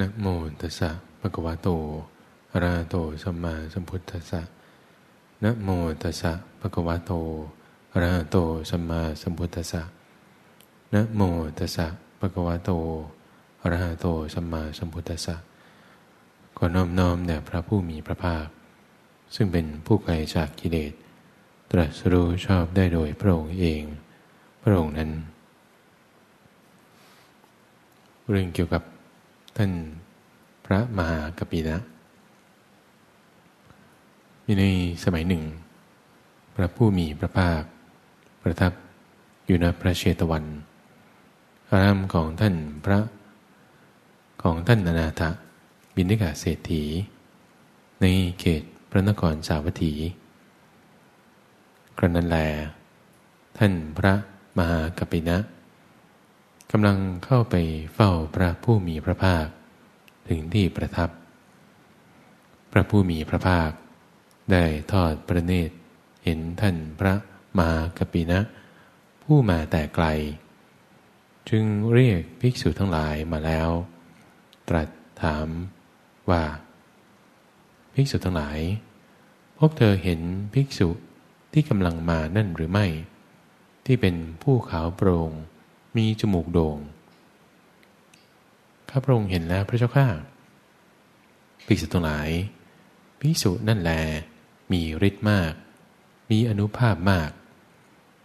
นะโมตัสสะภะคะวะโตอะระหะโตสัมมาสัมพุทธัสสะนะโมตัสสะภะคะวะโตอะระหะโตสัมมาสัมพุทธัสสะนะโมตัสสะภะคะวะโตอะระหะโตสัมมาสัมพุทธัสสะขอน้อมน้อมแด่พระผู้มีพระภาค ซึ่งเป็นผู้ไกลจากกิเลส ตรัสรู้ชอบได้โดยพระองค์เอง พระองค์นั้น เรื่องเกี่ยวกับ ท่านพระมหากปินะมีในสมัยหนึ่ง พระผู้มีพระภาค ประทับอยู่ณพระเชตวันอารามของท่านพระของท่านอนาถบินิกาเศรษฐี ในเขตพระนครสาวัตถี กระนั้นแล ท่านพระมหากปินะ กำลังเข้าไปเฝ้าพระผู้มีพระภาค ถึงที่ประทับ พระผู้มีพระภาค ได้ทอดพระเนตรเห็นท่านพระมหากปินะ ผู้มาแต่ไกล จึงเรียกภิกษุทั้งหลายมาแล้ว ตรัสถามว่า ภิกษุทั้งหลาย พวกเธอเห็นภิกษุที่กำลังมานั่นหรือไม่ ที่เป็นผู้ขาวโปร่ง มีจมูกโด่ง ข้าพระองค์เห็นแล้วพระเจ้าข้าภิกษุทั้งหลายภิกษุนั่นแล มีฤทธิ์มาก มีอนุภาพมาก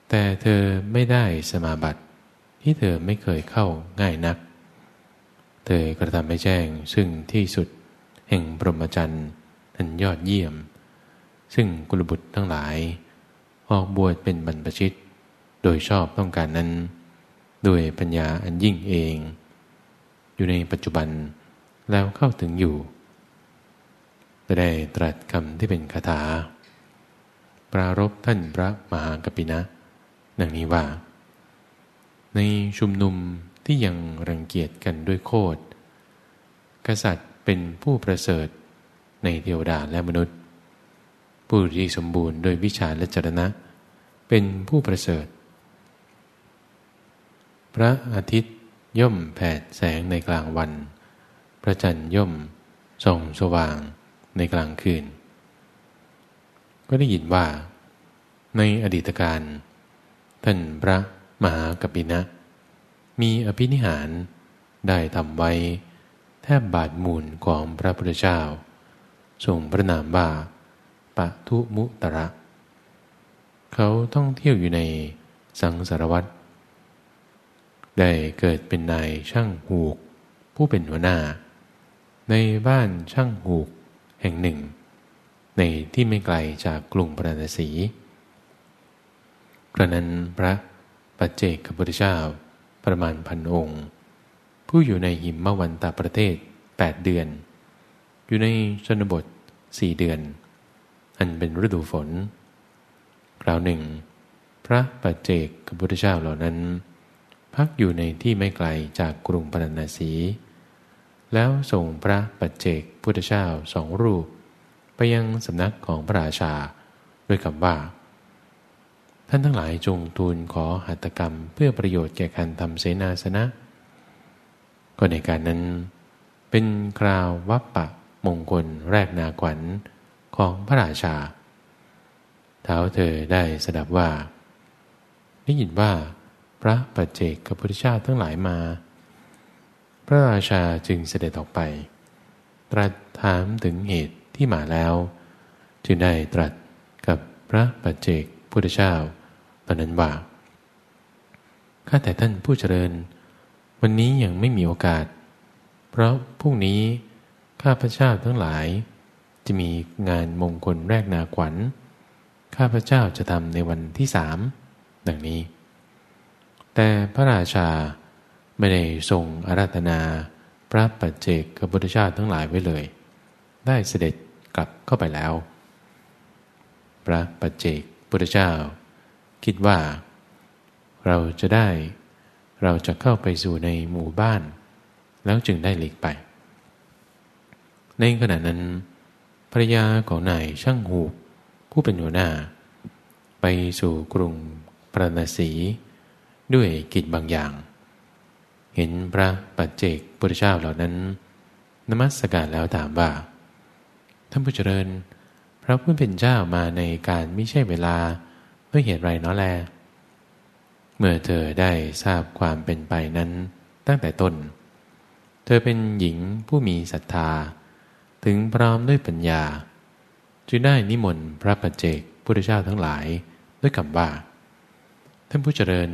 แต่เธอไม่ได้สมาบัติที่เธอไม่เคยเข้าง่ายนัก เธอกระทำไม่แจ้งซึ่งที่สุดแห่งปรมจันทร์อันยอดเยี่ยม ซึ่งกุลบุตรทั้งหลาย ออกบวชเป็นบรรพชิต โดยชอบต้องการนั้น ด้วยปัญญาอันยิ่งเอง อยู่ในปัจจุบันแล้วเข้าถึงอยู่จะได้ตรัสคำที่เป็นคาถา ปรารบท่านพระมหากปินะดังนี้ว่า ในชุมนุมที่ยังรังเกียจกันด้วยโคดกษัตริย์เป็นผู้ประเสริฐในเทวดาและมนุษย์ ผู้ที่สมบูรณ์โดยวิชาและจรณะ เป็นผู้ประเสริฐ พระอาทิตย์ย่อมแผดแสงในกลางวัน พระจันทร์ย่อมส่องสว่างในกลางคืน ก็ได้ยินว่า ในอดีตการ ท่านพระมหากปินะ มีอภินิหารได้ทำไว้ แทบบาทมูลของพระพุทธเจ้าทรงพระนามว่าปะทุมุตระ เขาต้องเที่ยวอยู่ในสังสารวัตร ได้เกิดเป็นนายช่างหูก ผู้เป็นหัวหน้า ในบ้านช่างหูกแห่งหนึ่ง ในที่ไม่ไกลจากกรุงพระนศีกระนั้นพระปัจเจกพุทธเจ้าประมาณพันองค์ ผู้อยู่ในหิมมวันตาประเทศ 8 เดือน อยู่ในชนบทสี่เดือน อันเป็นฤดูฝน คราวหนึ่ง พระปัจเจกพุทธเจ้าเหล่านั้น พักอยู่ในที่ไม่ไกลจากกรุงปรณสี แล้วส่งพระปัจเจกพุทธเจ้าสองรูป ไปยังสำนักของพระราชา ด้วยคำว่า ท่านทั้งหลายจงทูลขอหัตถกรรมเพื่อประโยชน์แก่การทำเสนาสนะ ก็ในการนั้น เป็นคราววัปปะมงคลแรกนาขวัญของพระราชา เท้าเธอได้สดับว่า ได้ยินว่า พระปัจเจกกับพุทธเจ้าทั้งหลายมา พระราชาจึงเสด็จออกไป ตรัสถามถึงเหตุที่มาแล้ว จึงได้ตรัสกับพระปัจเจกพุทธเจ้าตอนนั้นว่าข้าแต่ท่านผู้เจริญ วันนี้ยังไม่มีโอกาส เพราะพรุ่งนี้ข้าพระเจ้าทั้งหลาย จะมีงานมงคลแรกนาขวัญ ข้าพระเจ้าจะทำในวันที่สามดังนี้ แต่พระราชาไม่ได้ทรงอาราธนาพระปัจเจกกับพุทธชาติทั้งหลายไว้เลย ได้เสด็จกลับเข้าไปแล้ว พระปัจเจกพุทธเจ้า คิดว่า เราจะได้เราจะเข้าไปสู่ในหมู่บ้าน แล้วจึงได้หลีกไป ในขณะนั้นภรรยาของนายช่างหูผู้เป็นหัวหน้า ไปสู่กรุงปรณสี ด้วยกิจบางอย่าง เห็นพระปัจเจกพุทธเจ้าเหล่านั้น นมัสการแล้วถามว่า ท่านผู้เจริญ พระผู้เป็นเจ้ามาในการไม่ใช่เวลาด้วยเหตุไรเนาะแล เมื่อเธอได้ทราบความเป็นไปนั้นตั้งแต่ต้น เธอเป็นหญิงผู้มีศรัทธา ถึงพร้อมด้วยปัญญา จึงได้นิมนต์พระปัจเจกพุทธเจ้าทั้งหลายด้วยคำว่าท่านผู้เจริญ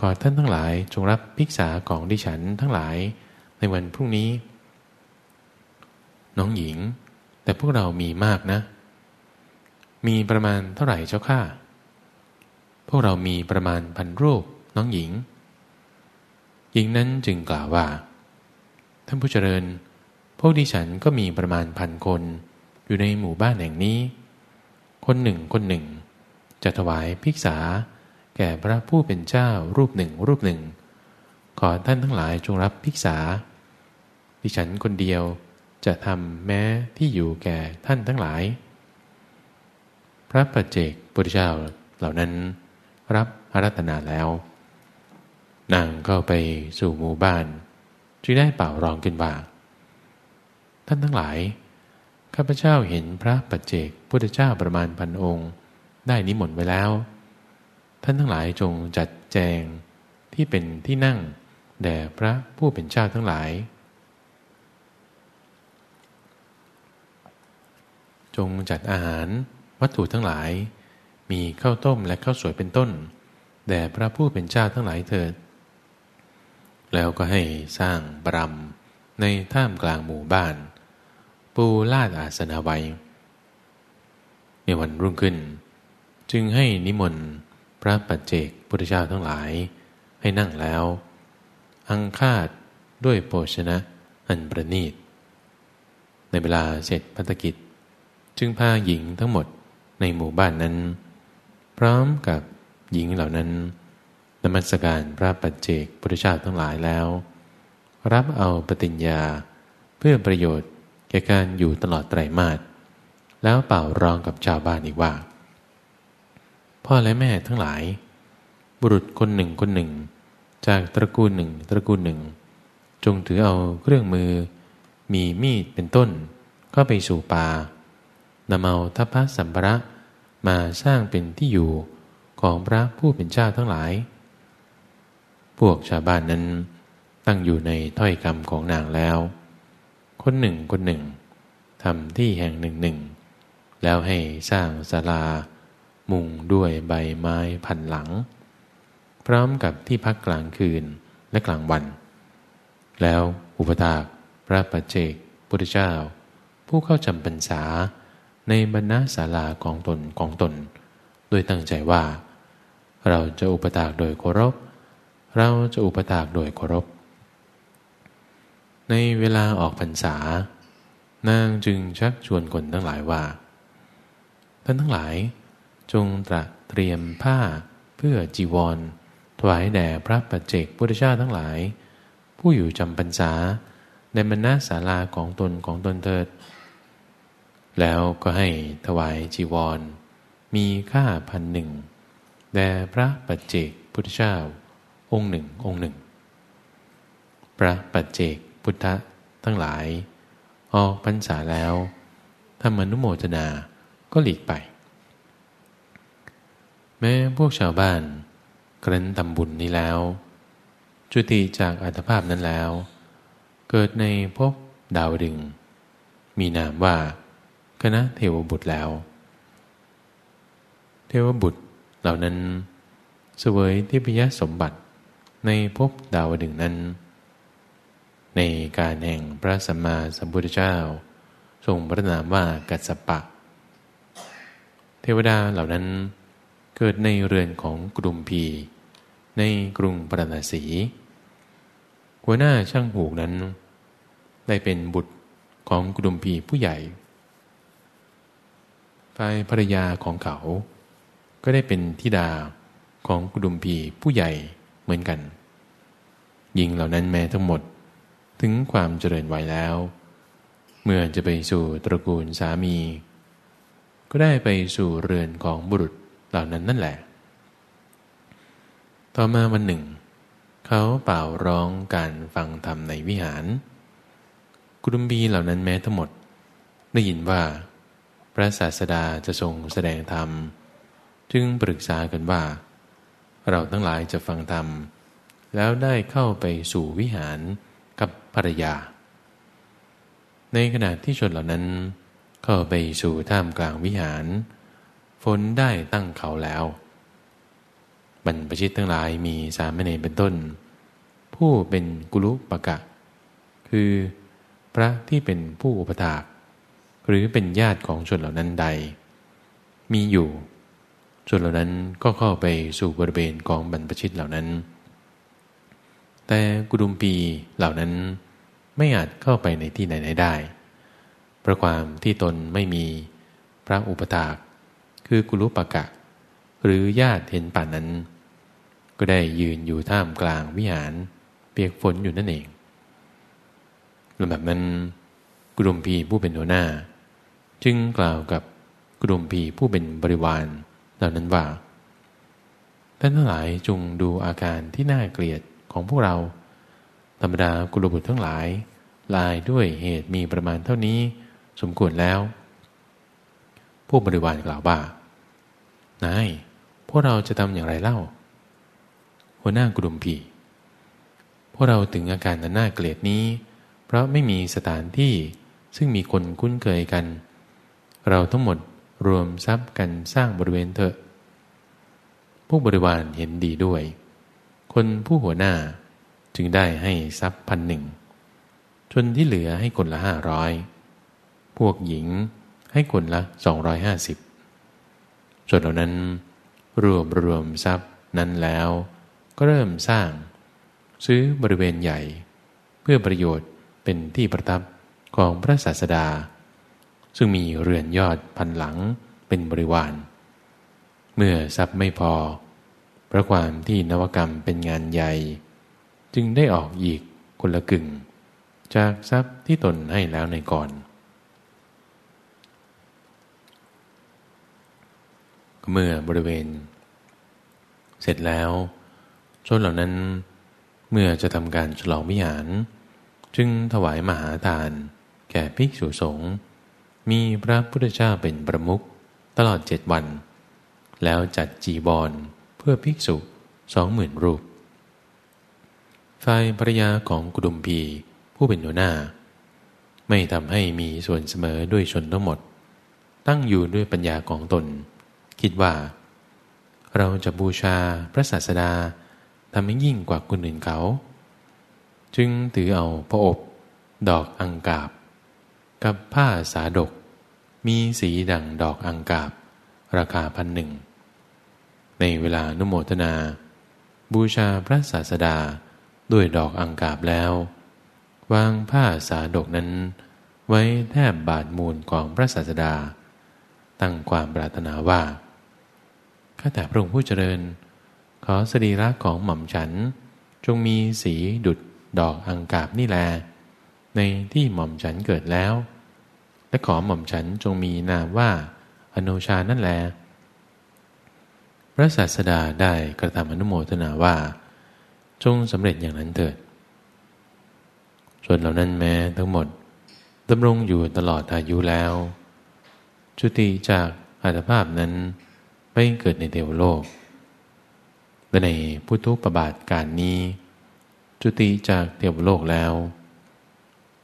ขอท่านทั้งหลายจงรับภิกษาของดิฉันทั้งหลายในวันพรุ่งนี้ น้องหญิง แต่พวกเรามีมากนะ มีประมาณเท่าไหร่เจ้าข้าพวกเรามีประมาณพันรูปน้องหญิง หญิงนั้นจึงกล่าวว่า ท่านผู้เจริญ พวกดิฉันก็มีประมาณพันคน อยู่ในหมู่บ้านแห่งนี้ คนหนึ่งคนหนึ่ง จะถวายภิกษา แก่พระผู้เป็นเจ้ารูปหนึ่งรูปหนึ่ง ขอท่านทั้งหลายจงรับภิกษา ดิฉันคนเดียวจะทำแม้ที่อยู่แก่ท่านทั้งหลาย พระปัจเจกพุทธเจ้าเหล่านั้น รับอารัตนาแล้ว นางเข้าไปสู่หมู่บ้านจึงได้เป่ารองขึ้นว่าท่านทั้งหลาย ข้าพเจ้าเห็นพระปัจเจกพุทธเจ้าประมาณพันองค์ ได้นิมนต์ไว้แล้ว ท่านทั้งหลายจงจัดแจงที่เป็นที่นั่ง แด่พระผู้เป็นเจ้าทั้งหลาย จงจัดอาหารวัตถุทั้งหลาย มีข้าวต้มและข้าวสวยเป็นต้น แด่พระผู้เป็นเจ้าทั้งหลายเถิด แล้วก็ให้สร้างบรมในท่ามกลางหมู่บ้าน ปูลาดอาสนะไว้ในวันรุ่งขึ้น จึงให้นิมนต์ ระปัจเจกพุทธเจ้าทั้งหลาย ให้นั่งแล้ว อังคาดด้วยโภชนะอันประณีต ในเวลาเสร็จพัฒกิจ จึงพาหญิงทั้งหมดในหมู่บ้านนั้น พร้อมกับหญิงเหล่านั้นนมัสการพระปัจเจกพุทธเจ้าทั้งหลายแล้ว รับเอาปฏิญญาเพื่อประโยชน์แก่การอยู่ตลอดไตรมาสแล้วเป่าร้องกับชาวบ้านอีกว่า พ่อและแม่ทั้งหลาย บุรุษคนหนึ่งคนหนึ่ง จากตระกูลหนึ่งตระกูลหนึ่ง จงถือเอาเครื่องมือ มีมีดเป็นต้นก็ไปสู่ป่านำเอาทัพพระสัมภระมาสร้างเป็นที่อยู่ของพระผู้เป็นเจ้าทั้งหลาย พวกชาวบ้านนั้นตั้งอยู่ในถ้อยคำของนางแล้ว คนหนึ่งคนหนึ่งทำที่แห่งหนึ่งหนึ่ง แล้วให้สร้างศาลา มุงด้วยใบไม้พันหลัง พร้อมกับที่พักกลางคืนและกลางวัน แล้วอุปถากพระปัจเจกพุทธเจ้า ผู้เข้าจำพรรษาในบรรณาศาลาของตนของตน โดยตั้งใจว่า เราจะอุปถากโดยเคารพ เราจะอุปถากโดยเคารพ ในเวลาออกพรรษา นางจึงชักชวนคนทั้งหลายว่า ท่านทั้งหลาย งตระเตรียมผ้าเพื่อจีวร ถวายแด่พระปัจเจกพุทธเจ้าทั้งหลาย ผู้อยู่จำพรรษาในบรรณาศาลาของตนของตนเถิด แล้วก็ให้ถวายจีวร มีค่าพันหนึ่งแด่พระปัจเจกพุทธเจ้า องค์หนึ่งองค์หนึ่ง พระปัจเจกพุทธทั้งหลาย ออกพรรษาแล้วทำอนุโมทนาก็หลีกไป แม้พวกชาวบ้านกรันทำบุญนี้แล้ว จุติจากอัตภาพนั้นแล้ว เกิดในภพดาวดึง มีนามว่าคณะเทวบุตรแล้ว เทวบุตรเหล่านั้นเสวยทิพยสมบัติในภพดาวดึงนั้น ในการแห่งพระสัมมาสัมพุทธเจ้า ทรงพระนามว่ากัสสปะ เทวดาเหล่านั้น เกิดในเรือนของกรุงพี ในกรุงปรณสี หัวหน้าช่างหูกนั้น ได้เป็นบุตรของกรุงพีผู้ใหญ่ฝ่ายภรรยาของเขา ก็ได้เป็นธิดาของกรุมพีผู้ใหญ่เหมือนกัน ยิงเหล่านั้นแม้ทั้งหมดถึงความเจริญวัยแล้ว เมื่อจะไปสู่ตระกูลสามี ก็ได้ไปสู่เรือนของบุรุษ เหล่านั้นนั่นแหละ ต่อมาวันหนึ่ง เขาเป่าร้องการฟังธรรมในวิหาร กุดุมบีเหล่านั้นแม้ทั้งหมด ได้ยินว่า พระศาสดาจะทรงแสดงธรรม จึงปรึกษากันว่า เราทั้งหลายจะฟังธรรม แล้วได้เข้าไปสู่วิหารกับภรรยา ในขณะที่ชนเหล่านั้นเข้าไปสู่ท่ามกลางวิหาร ฝนได้ตั้งเขาแล้ว บรรพชิตทั้งหลายมีสามเณรเป็นต้น ผู้เป็นกุลุปะกะ คือพระที่เป็นผู้อุปถาก หรือเป็นญาติของชนเหล่านั้นใด มีอยู่ชนเหล่านั้นก็เข้าไปสู่บริเวณของบรรพชิตเหล่านั้น แต่กุดุมปีเหล่านั้นไม่อาจเข้าไปในที่ไหนได้ เพราะความที่ตนไม่มีพระอุปถาก คือกุลุปกะ หรือญาติเห็นป่านนั้น ก็ได้ยืนอยู่ท่ามกลางวิหาร เปียกฝนอยู่นั่นเองลำดับนั้นกุดุมพีผู้เป็นหัวหน้า จึงกล่าวกับกุดุมพีผู้เป็นบริวารเหล่านั้นว่าท่านทั้งหลายจงดูอาการที่น่าเกลียดของพวกเรา ธรรมดากุลบุตรทั้งหลาย ลายด้วยเหตุมีประมาณเท่านี้ สมควรแล้ว ผู้บริวารกล่าวว่านายพวกเราจะทำอย่างไรเล่า หัวหน้ากุดุมพีพวกเราถึงอาการนั้นน่าเกลียดนี้ เพราะไม่มีสถานที่ซึ่งมีคนคุ้นเคยกัน เราทั้งหมดรวมทรัพย์กันสร้างบริเวณเถอะ พวกบริวารเห็นดีด้วย คนผู้หัวหน้าจึงได้ให้ทรัพย์พันหนึ่งชนที่เหลือให้คนละห้าร้อย พวกหญิง ให้คนละสองร้อยห้าสิบส่วนเหล่านั้น รวมรวมทรัพย์นั้นแล้ว ก็เริ่มสร้าง ซื้อบริเวณใหญ่ เพื่อประโยชน์เป็นที่ประทับของพระศาสดา ซึ่งมีเรือนยอดพันหลังเป็นบริวาร เมื่อทรัพย์ไม่พอพระความที่นวกรรมเป็นงานใหญ่ จึงได้ออกอีกคนละกึ่ง จากทรัพย์ที่ตนให้แล้วในก่อน เมื่อบริเวณ เสร็จแล้วชนเหล่านั้นเมื่อจะทำการฉลองวิหาร จึงถวายมหาทาน แก่ภิกษุสงฆ์มีพระพุทธเจ้าเป็นประมุขตลอดเจ็ดวัน แล้วจัดจีบอลเพื่อภิกษุสองหมื่นรูปฝ่ายภรยาของกุดุมพีผู้เป็นหัวหน้า ไม่ทำให้มีส่วนเสมอด้วยชนทั้งหมด ตั้งอยู่ด้วยปัญญาของตน คิดว่า เราจะบูชาพระศาสดาทำให้ยิ่งกว่าคนอื่นเขา จึงถือเอาพระอบ ดอกอังกาบ กับผ้าสาดก มีสีดังดอกอังกาบ ราคาพันหนึ่ง ในเวลานุโมทนา บูชาพระศาสดาด้วยดอกอังกาบแล้ว วางผ้าสาดกนั้น ไว้แทบบาดมูลของพระศาสดา ตั้งความปรารถนาว่า ข้าแต่พระองค์ผู้เจริญ ขอสรีระของหม่อมฉัน จงมีสีดุดดอกอังกาบนี่แล ในที่หม่อมฉันเกิดแล้ว และขอหม่อมฉันจงมีนามว่าอนุชานั่นแล พระศาสดาได้กระทำอนุโมทนาว่า จงสำเร็จอย่างนั้นเถิดส่วนเหล่านั้นแม้ทั้งหมดดำรงอยู่ตลอดอายุแล้ว จุติจากอัตภาพนั้น ไปเกิดในเทวโลก และในพุทธุปบาทการนี้ จุติจากเทวโลกแล้ว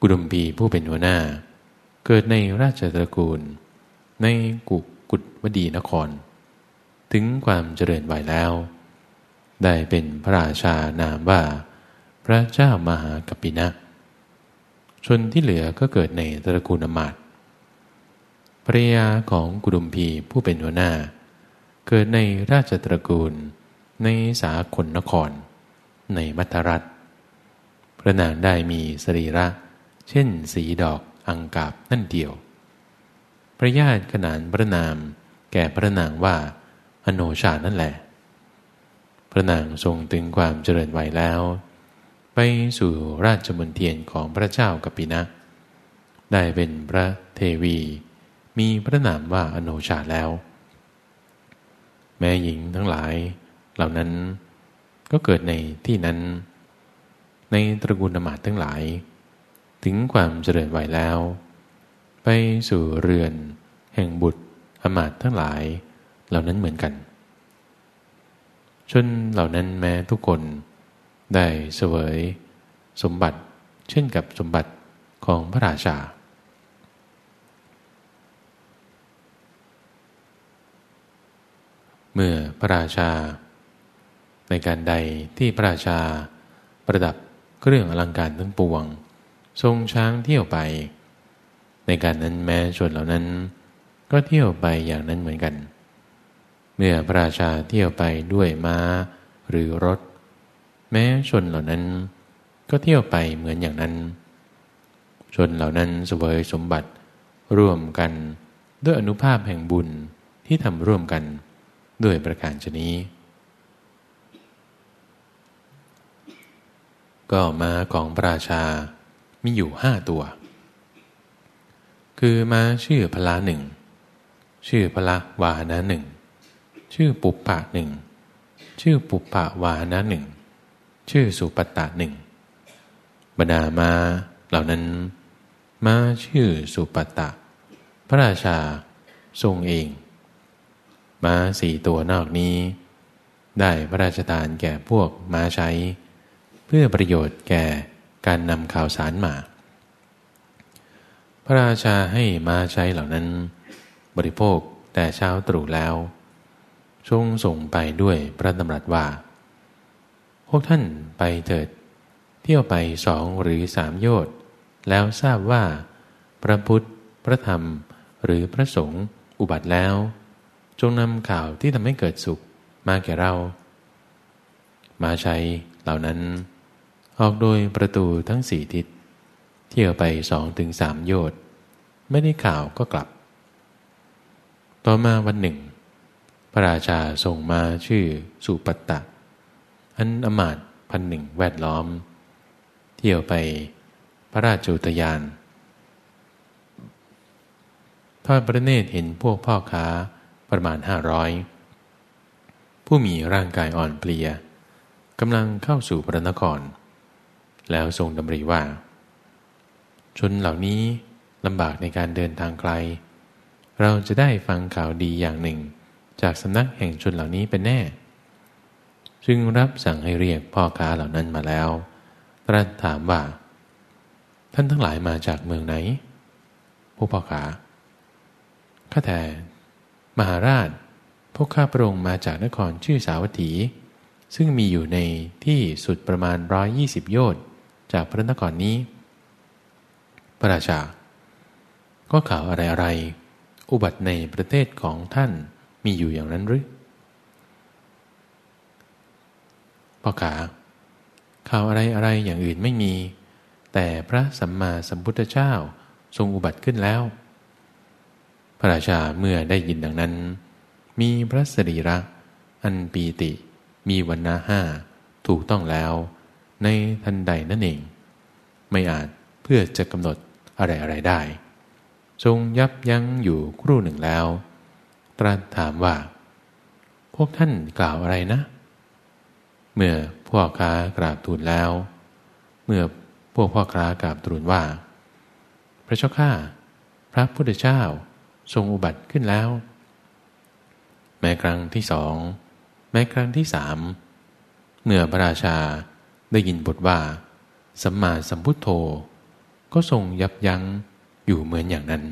กุดุมพีผู้เป็นหัวหน้า เกิดในราชตระกูล ในกุกุฎวดีนคร ถึงความเจริญไหวแล้ว ได้เป็นพระราชานามว่า พระเจ้ามหากัปปินะชนที่เหลือก็เกิดในตระกูลอมาตภรยาของกุดุมพีผู้เป็นหัวหน้า เกิดในราชตระกูล ในสาคนนคร ในมัทรัฐ พระนางได้มีสรีระ เช่นสีดอกอังกาบนั่นเดียว พระญาติขนานพระนามแก่พระนางว่า อโนชานั่นแหละ พระนางทรงถึงความเจริญวัยแล้ว ไปสู่ราชมนเทียนของพระเจ้ากปินะ ได้เป็นพระเทวี มีพระนามว่าอโนชาแล้ว แม่หญิงทั้งหลายเหล่านั้น ก็เกิดในที่นั้น ในตระกูลนมาตทั้งหลาย ถึงความเจริญไหวแล้ว ไปสู่เรือน แห่งบุตรอมาตทั้งหลาย เหล่านั้นเหมือนกัน ชนเหล่านั้นแม้ทุกคนได้เสวย สมบัติเช่นกับสมบัติของพระราชา เมื่อพระราชา ในการใดที่พระราชา ประดับเครื่องอลังการทั้งปวง ทรงช้างเที่ยวไป ในการนั้นแม้ชนเหล่านั้น ก็เที่ยวไปอย่างนั้นเหมือนกัน เมื่อพระราชาเที่ยวไปด้วยม้าหรือรถ แม้ชนเหล่านั้น ก็เที่ยวไปเหมือนอย่างนั้น ชนเหล่านั้นเสวยสมบัติร่วมกันด้วยอนุภาพแห่งบุญที่ทำร่วมกัน ด้วยประการชนี้ ก็มาของพระราชามีอยู่ห้าตัว คือมาชื่อพละหนึ่ง ชื่อพละวานะหนึ่ง ชื่อปุปปะหนึ่ง ชื่อปุปปะวานะหนึ่ง ชื่อสุปตะหนึ่งบรรดามาเหล่านั้นมาชื่อสุปตะ พระราชาทรงเอง ม้าสี่ตัวนอกนี้ ได้พระราชทานแก่พวกม้าใช้ เพื่อประโยชน์แก่การนำข่าวสารมา พระราชาให้ม้าใช้เหล่านั้น บริโภคแต่เช้าตรู่แล้วทรงส่งไปด้วยพระดำรัสว่า พวกท่านไปเถิด เที่ยวไปสองหรือสามโยชน์แล้วทราบว่า พระพุทธ พระธรรม หรือพระสงฆ์อุบัติแล้ว จงนำข่าวที่ทำให้เกิดสุขมาแก่เรา มาใช้เหล่านั้น ออกโดยประตูทั้งสี่ทิศ เที่ยวไปสองถึงสามโยชน์ไม่ได้ข่าวก็กลับ ต่อมาวันหนึ่ง พระราชาส่งมาชื่อสุปัตตะ อันอมาตพันหนึ่งแวดล้อม เที่ยวไปพระราชอุทยานทอดพระเนตรเห็นพวกพ่อค้า ประมาณห้าร้อยผู้มีร่างกายอ่อนเปลียกำลังเข้าสู่พระนคร แล้วทรงดำริว่า ชนเหล่านี้ลำบากในการเดินทางไกล เราจะได้ฟังข่าวดีอย่างหนึ่ง จากสำนักแห่งชนเหล่านี้เป็นแน่ จึงรับสั่งให้เรียกพ่อค้าเหล่านั้นมาแล้วตรัสถามว่า ท่านทั้งหลายมาจากเมืองไหน ผู้พ่อขาข้าแต่ มหาราช พวกข้าพระองค์มาจากนครชื่อสาวัตถี ซึ่งมีอยู่ในที่สุดประมาณร้อยยี่สิบโยชน์จากพระนครนี้ พระราชา ก็ข่าวอะไรอะไร อุบัติในประเทศของท่านมีอยู่อย่างนั้นหรือพ่อขาข่าวอะไรอะไรอย่างอื่นไม่มี แต่พระสัมมาสัมพุทธเจ้าทรงอุบัติขึ้นแล้ว พระราชาเมื่อได้ยินดังนั้น มีพระสรีระ อันปีติ มีวันนาห้าถูกต้องแล้ว ในทันใดนั่นเอง ไม่อาจเพื่อจะกำหนดอะไรอะไรได้ ทรงยับยั้งอยู่ครู่หนึ่งแล้ว ตรัสถามว่า พวกท่านกล่าวอะไรนะ เมื่อพ่อค้ากราบทูลแล้ว เมื่อพวกพ่อค้ากราบทูลว่า พระเจ้าข้าพระพุทธเจ้า ทรงอุบัติขึ้นแล้ว แม้ครั้งที่สองแม้ครั้งที่สามเมื่อพระราชาได้ยินบทว่า สัมมาสัมพุทโธ ก็ทรงยับยั้งอยู่เหมือนอย่างนั้น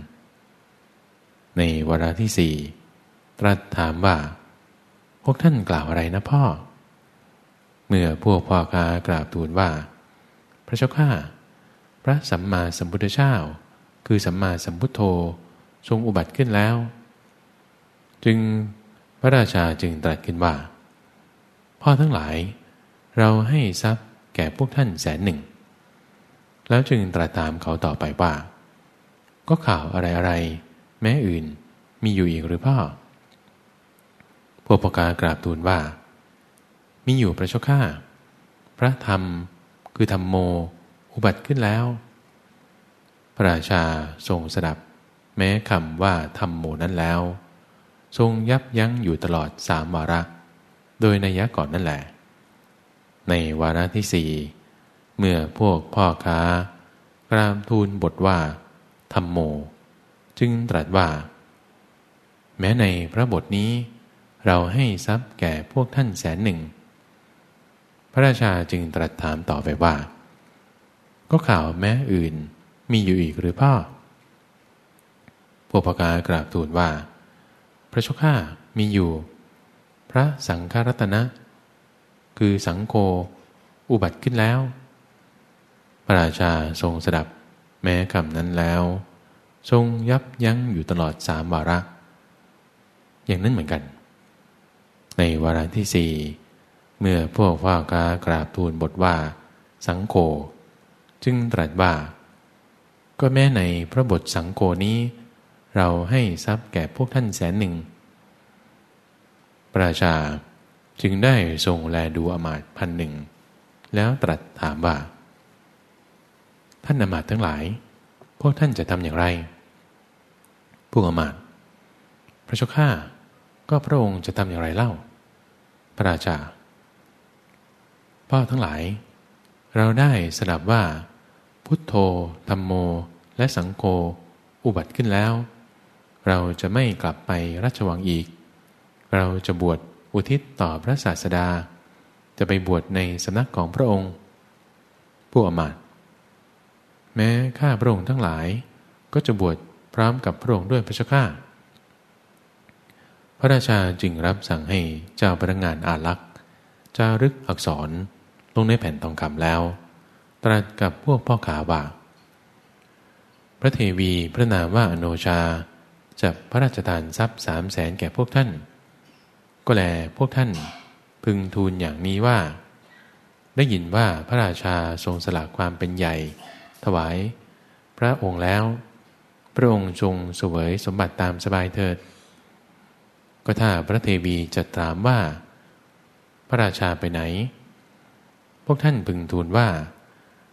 ในวาระที่สี่ตรัสถามว่า พวกท่านกล่าวอะไรนะพ่อ เมื่อพวกพ่อค้ากราบทูลว่า พระเจ้าข้าพระสัมมาสัมพุทธเจ้า คือสัมมาสัมพุทโธ ทรงอุบัติขึ้นแล้ว จึงพระราชาจึงตรัสขึ้นว่า พ่อทั้งหลายเราให้ทรัพย์แก่พวกท่านแสนหนึ่ง แล้วจึงตรัสถามเขาต่อไปว่า ก็ข่าวอะไรอะไร แม้อื่นมีอยู่อีกหรือพ่อ พวกพ่อค้ากราบทูลว่า มีอยู่พระเจ้าข้า พระธรรมคือธรรมโม อุบัติขึ้นแล้ว พระราชาทรงสดับ แม้คำว่าธรรมโมนั้นแล้ว ทรงยับยั้งอยู่ตลอดสามวาระ โดยนัยยะก่อนนั่นแหละ ในวาระที่สี่เมื่อพวกพ่อค้ากราบทูลบทว่าธรรมโม จึงตรัสว่า แม้ในพระบทนี้ เราให้ทรัพย์แก่พวกท่านแสนหนึ่ง พระราชาจึงตรัสถามต่อไปว่า ก็ข่าวแม้อื่นมีอยู่อีกหรือพ่อ พวกพกากราบทูลว่า พระชก้ามีอยู่ พระสังฆรัตนะ คือสังโฆอุบัติขึ้นแล้ว พระราชาทรงสดับแม้คำนั้นแล้ว ทรงยับยั้งอยู่ตลอดสามวาระ อย่างนั้นเหมือนกัน ในวาระที่สี่เมื่อพวกพ่อกากราบทูลบทว่า สังโฆจึงตรัสว่า ก็แม้ในพระบทสังโฆนี้ เราให้ทรัพย์แก่พวกท่านแสนหนึ่งประชาจึงได้ทรงแลดูอมาตพันหนึ่ง แล้วตรัสถามว่า ท่านอมาตทั้งหลาย พวกท่านจะทำอย่างไร พวกอมาตพระเจ้าข้าก็พระองค์จะทำอย่างไรเล่า พระราชา พ่อทั้งหลาย เราได้สดับว่า พุทโธธรรมโม และสังโฆอุบัติขึ้นแล้ว เราจะไม่กลับไปราชวังอีก เราจะบวชอุทิศต่อพระศาสดา จะไปบวชในสำนักของพระองค์ผู้อมาตแม้ข้าพระองค์ทั้งหลาย ก็จะบวชพร้อมกับพระองค์ด้วยพระเจ้าข้าพระราชาจึงรับสั่งให้เจ้าพนักงานอาลักษ์จารึกอักษรลงในแผ่นทองคำแล้ว ตรัสกับพวกพ่อขาว่า พระเทวีพระนามว่าอโนชา จะพระราชทานทรัพย์สามแสนแก่พวกท่าน ก็แลพวกท่านพึงทูลอย่างนี้ว่า ได้ยินว่าพระราชาทรงสละความเป็นใหญ่ ถวาย พระองค์แล้ว พระองค์ทรงเสวยสมบัติตามสบายเถิด ก็ถ้าพระเทวีจะถามว่า พระราชาไปไหน พวกท่านพึงทูลว่า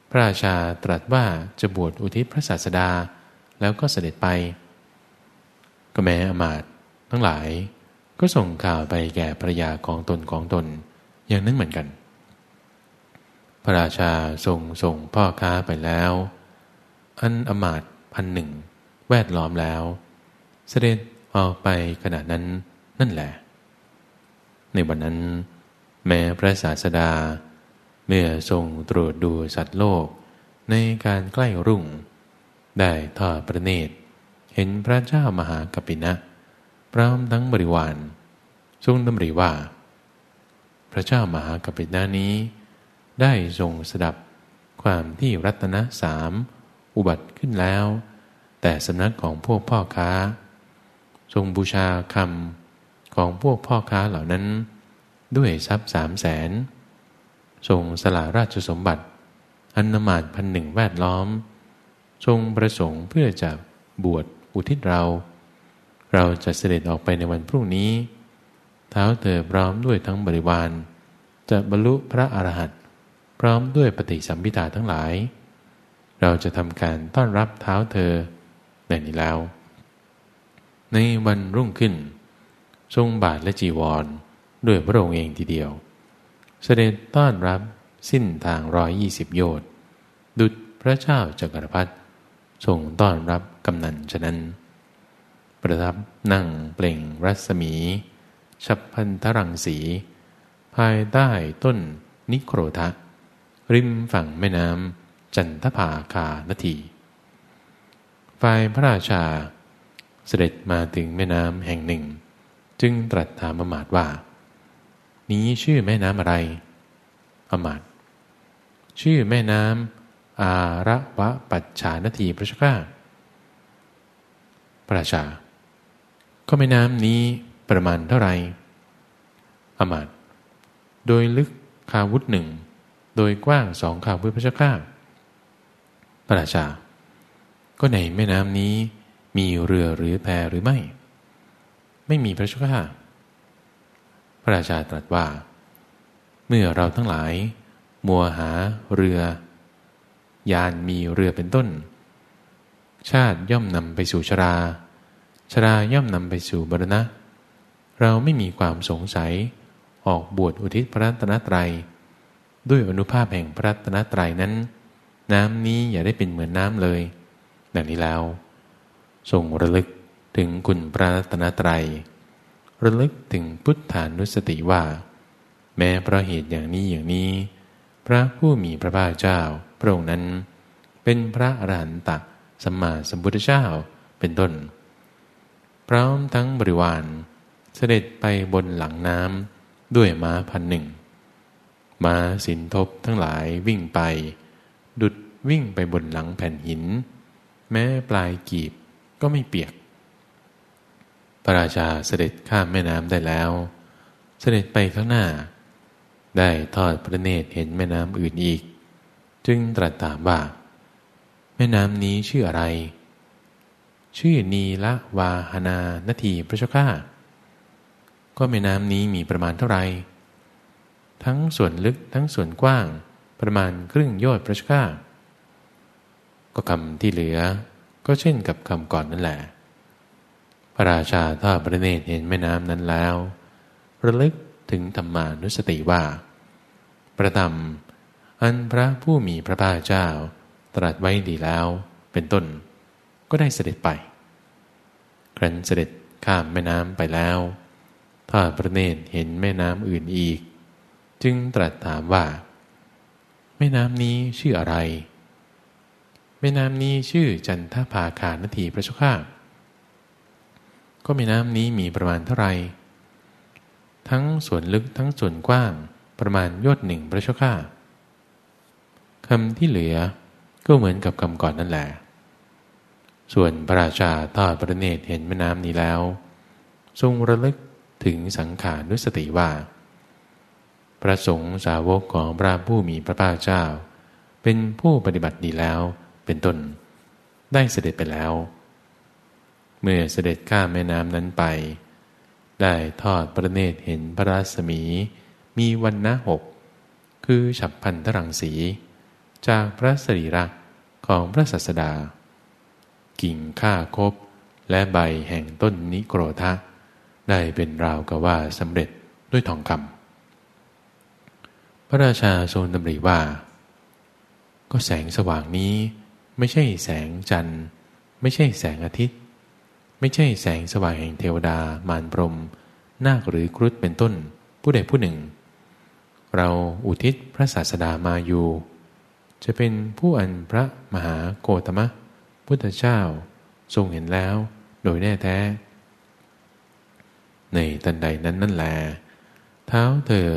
พระราชาตรัสว่าจะบวชอุทิศพระศาสดาแล้วก็เสด็จไป ก็แม้อมาตทั้งหลายก็ส่งข่าวไปแก่ภรยาของตนของตนอย่างนั้นเหมือนกัน พระราชาทรงส่งพ่อค้าไปแล้ว อันอมาตพันหนึ่งแวดล้อมแล้ว เสด็จออกไปขณะนั้นนั่นแหละ ในวันนั้น แม้พระศาสดา เมื่อทรงตรวจดูสัตว์โลกในการใกล้รุ่ง ได้ทอดพระเนตร เห็นพระเจ้ามหากปินะพร้อมทั้งบริวารทรงดำริว่า พระเจ้ามหากปินะนี้ ได้ทรงสดับความที่รัตนะสามอุบัติขึ้นแล้ว แต่สำนักของพวกพ่อค้า ทรงบูชาคำของพวกพ่อค้าเหล่านั้น ด้วยทรัพย์สามแสนทรงสละราชสมบัติ อันนมาตพันหนึ่งแวดล้อม ทรงประสงค์เพื่อจะบวช อุทิศเรา เราจะเสด็จออกไปในวันพรุ่งนี้ เท้าเธอพร้อมด้วยทั้งบริวาร จะบรรลุพระอรหันต์พร้อมด้วยปฏิสัมพิทาทั้งหลาย เราจะทำการต้อนรับเท้าเธอในนี้แล้ว ในวันรุ่งขึ้น ทรงบาทและจีวรด้วยพระองค์เองทีเดียว เสด็จต้อนรับสิ้นทางร้อยยี่สิบโยชน์ดุจพระเจ้าจักรพรรดิ ทรงต้อนรับกำนันฉะนั้น ประทับนั่งเปล่งรัศมี ฉับพันธรังสี ภายใต้ต้นนิโครทะ ริมฝั่งแม่น้ำจันทภาคานทีฝ่ายพระราชา เสด็จมาถึงแม่น้ำแห่งหนึ่ง จึงตรัสถามอมาตว่า นี้ชื่อแม่น้ำอะไรอมาตชื่อแม่น้ำ อาระวะปัจฉานทีพระชก้าพระราชา ก็แม่น้ำนี้ประมาณเท่าไหร่อมาตโดยลึกคาวุธหนึ่ง โดยกว้างสองคาวุธพระชก้าพระราชา ก็ในแม่น้ำนี้มีเรือหรือแพหรือไม่ ไม่มีพระชก้าพระราชาตรัสว่า เมื่อเราทั้งหลาย มัวหาเรือ ยานมีเรือเป็นต้น ชาติย่อมนำไปสู่ชรา ชราย่อมนำไปสู่บรณะ เราไม่มีความสงสัยออกบวชอุทิศพระรัตนตรัย ด้วยอนุภาพแห่งพระรัตนตรัยนั้น น้ำนี้อย่าได้เป็นเหมือนน้ำเลย ดังนี้แล้วทรงระลึกถึงคุณพระรัตนตรัย ระลึกถึงพุทธานุสติว่า แม้เพราะเหตุอย่างนี้อย่างนี้ พระผู้มีพระภาคเจ้า พระองค์นั้น เป็นพระอรหันตสัมมาสัมพุทธเจ้าเป็นต้น พร้อมทั้งบริวารเสด็จไปบนหลังน้ำด้วยม้าพันหนึ่งม้าสินทบทั้งหลายวิ่งไป ดุดวิ่งไปบนหลังแผ่นหิน แม้ปลายกีบก็ไม่เปียก พระราชาเสด็จข้ามแม่น้ำได้แล้ว เสด็จไปข้างหน้า ได้ทอดพระเนตรเห็นแม่น้ำอื่นอีก จึงตรัสถามว่าแม่น้ำนี้ชื่ออะไร ชื่อนีละวาหนานาทีพระเจ้าข้าก็แม่น้ำนี้มีประมาณเท่าไหร่ทั้งส่วนลึกทั้งส่วนกว้างประมาณครึ่งโยชน์พระเจ้าข้าก็คำที่เหลือก็เช่นกับคำก่อนนั่นแหละ พระราชาทอดพระเนตรเห็นแม่น้ำนั้นแล้ว ระลึกถึงธรรมานุสติว่า ประธรรม อันพระผู้มีพระภาคเจ้า ตรัสไว้ดีแล้ว เป็นต้น ก็ได้เสด็จไป ครั้นเสด็จข้ามแม่น้ำไปแล้วทอดพระเนตรเห็นแม่น้ำอื่นอีก จึงตรัสถามว่า แม่น้ำนี้ชื่ออะไร แม่น้ำนี้ชื่อจันทภาคานทีพระเจ้าข้าก็แม่น้ำนี้มีประมาณเท่าไหร่ทั้งส่วนลึกทั้งส่วนกว้างประมาณยอดหนึ่งพระเจ้าข้า คำที่เหลือก็เหมือนกับคำก่อนนั่นแหละ ส่วนพระราชาทอดพระเนตรเห็นแม่น้ำนี้แล้ว ทรงระลึกถึงสังขานุสติว่า พระสงฆ์สาวกของพระผู้มีพระภาคเจ้า เป็นผู้ปฏิบัติดีแล้วเป็นต้นได้เสด็จไปแล้ว เมื่อเสด็จข้ามแม่น้ำนั้นไป ได้ทอดพระเนตรเห็นพระรัศมี มีวันนะหก คือฉับพันธรังสี จากพระสรีระของพระศัสดา กิ่งข้าคบและใบแห่งต้นนิโครธะ ได้เป็นราวกับว่าสำเร็จด้วยทองคำพระราชาทรงดำริว่า ก็แสงสว่างนี้ไม่ใช่แสงจันทร์ ไม่ใช่แสงอาทิตย์ ไม่ใช่แสงสว่างแห่งเทวดามารพรม นาคหรือครุฑเป็นต้นผู้ใดผู้หนึ่ง เราอุทิศพระศาสดามาอยู่ จะเป็นผู้อันพระมหาโกตมะ พุทธเจ้าทรงเห็นแล้วโดยแน่แท้ ในตันใดนั้นนั่นแหละเท้าเธอ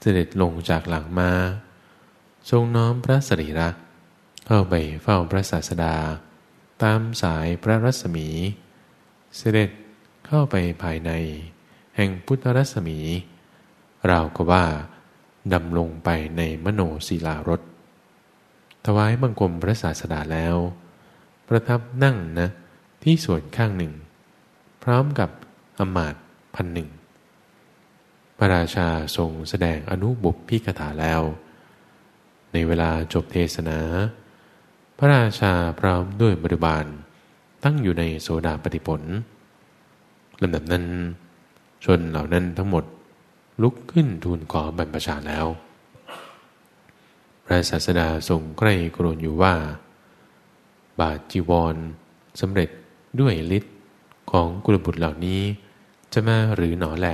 เสด็จลงจากหลังมา ทรงน้อมพระสรีระเข้าไปเฝ้าพระศาสดา ตามสายพระรัศมี เสด็จเข้าไปภายใน แห่งพุทธรัศมี เราก็ว่าดำลงไปในมโนศิลารถ ถวายบังคมพระศาสดาแล้ว ประทับนั่งนะที่ส่วนข้างหนึ่ง พร้อมกับอมาตพันหนึ่ง พระราชาทรงแสดงอนุบุพพิกถาแล้ว ในเวลาจบเทศนา พระราชาพร้อมด้วยบริบาลตั้งอยู่ในโสดาปฏิผลลำดับนั้น ชนเหล่านั้นทั้งหมดลุกขึ้นทูลขอบรรพชาแล้ว พระศาสดาทรงใกล้กรนอยู่ว่า บาทจีวรสำเร็จด้วยฤทธิ์ของกุลบุตรเหล่านี้ จะมาหรือหนอแหล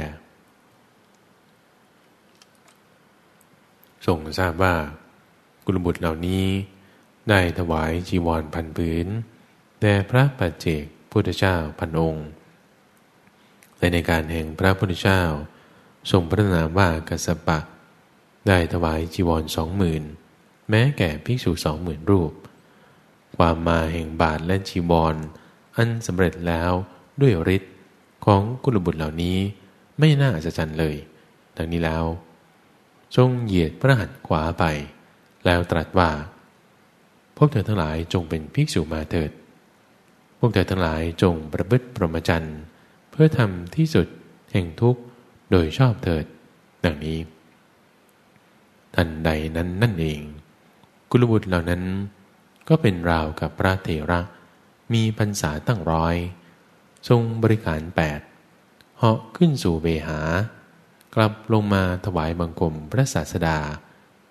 ทรงทราบว่า กุลบุตรเหล่านี้ ได้ถวายจีวรพันผืนแด่พระปัจเจกพุทธเจ้าพันองค์และในการแห่งพระพุทธเจ้าทรงพระนามว่ากัสปะ ได้ถวายจีวรสองหมื่นแม้แก่ภิกษุสองหมื่นรูป ความมาแห่งบาทและจีวรอันสำเร็จแล้วด้วยฤทธิ์ของกุลบุตรเหล่านี้ไม่น่าอัศจรรย์เลย ดังนี้แล้ว ทรงเหยียดพระหัตถ์ขวาไป แล้วตรัสว่าพวกเธอทั้งหลายจงเป็นภิกษุมาเถิด พวกเธอทั้งหลายจงประพฤติปรมจันทร์เพื่อทำที่สุดแห่งทุกข์โดยชอบเถิด ดังนี้ ทันใดนั้นนั่นเอง กุลบุตรเหล่านั้น ก็เป็นราวกับพระเถระมีพรรษาตั้งร้อย ทรงบริการแปดเหาะขึ้นสู่เวหา กลับลงมาถวายบังคมพระศาสดา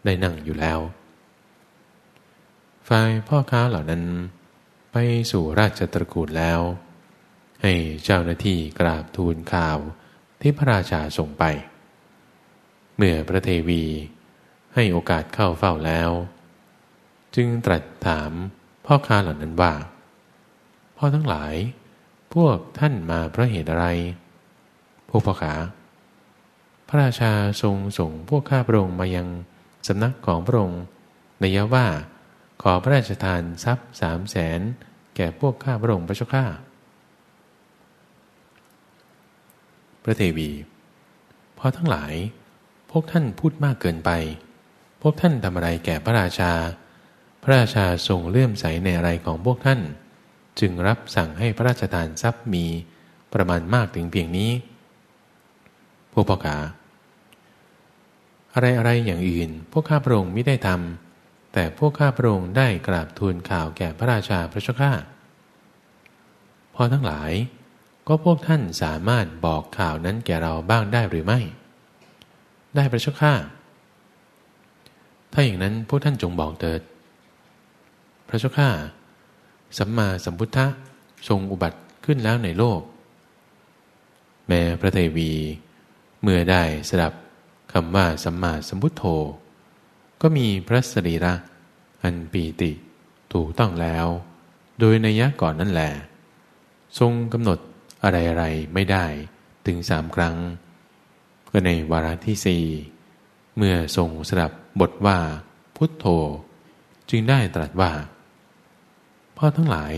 ได้นั่งอยู่แล้ว ฝ่ายพ่อค้าเหล่านั้น ไปสู่ราชตระกูลแล้ว ให้เจ้าหน้าที่กราบทูลข่าวที่พระราชาส่งไป เมื่อพระเทวี ให้โอกาสเข้าเฝ้าแล้ว จึงตรัสถามพ่อค้าเหล่านั้นว่าพ่อทั้งหลาย พวกท่านมาเพราะเหตุอะไร พวกพ่อขาพระราชาทรงส่งพวกข้าพระองค์มายังสำนักของพระองค์ในยะว่า ขอพระราชทานทรัพย์สามแสนแก่พวกข้าพระองค์พระเจ้าข้าพระเทวีพอทั้งหลาย พวกท่านพูดมากเกินไป วกท่านทำอะไรแก่พระราชา พระราชาทรงเลื่อมใสในอะไรของพวกท่าน จึงรับสั่งให้พระราชทานทรัพย์มีประมาณมากถึงเพียงนี้ พวกพ่อขาอะไรอะไรอย่างอื่น พวกข้าพระองค์ไม่ได้ทำแต่พวกข้าพระองค์ได้กราบทูลข่าวแก่พระราชาพระเจ้าข้าพอทั้งหลายก็พวกท่านสามารถบอกข่าวนั้นแก่เราบ้างได้หรือไม่ ได้พระเจ้าข้า ถ้าอย่างนั้นพวกท่านจงบอกเถิด พระเจ้าข้าสัมมาสัมพุทธะทรงอุบัติขึ้นแล้วในโลก แม้พระเทวี เมื่อได้สดับคำว่าสัมมาสัมพุทโธ ก็มีพระสรีระ อันปีติถูกต้องแล้ว โดยในยะก่อนนั่นแหละทรงกำหนดอะไรอะไรไม่ได้ถึงสามครั้ง ก็ในวาระที่สี่เมื่อทรงสดับ บทว่า พุทโธ จึงได้ตรัสว่าพ่อทั้งหลาย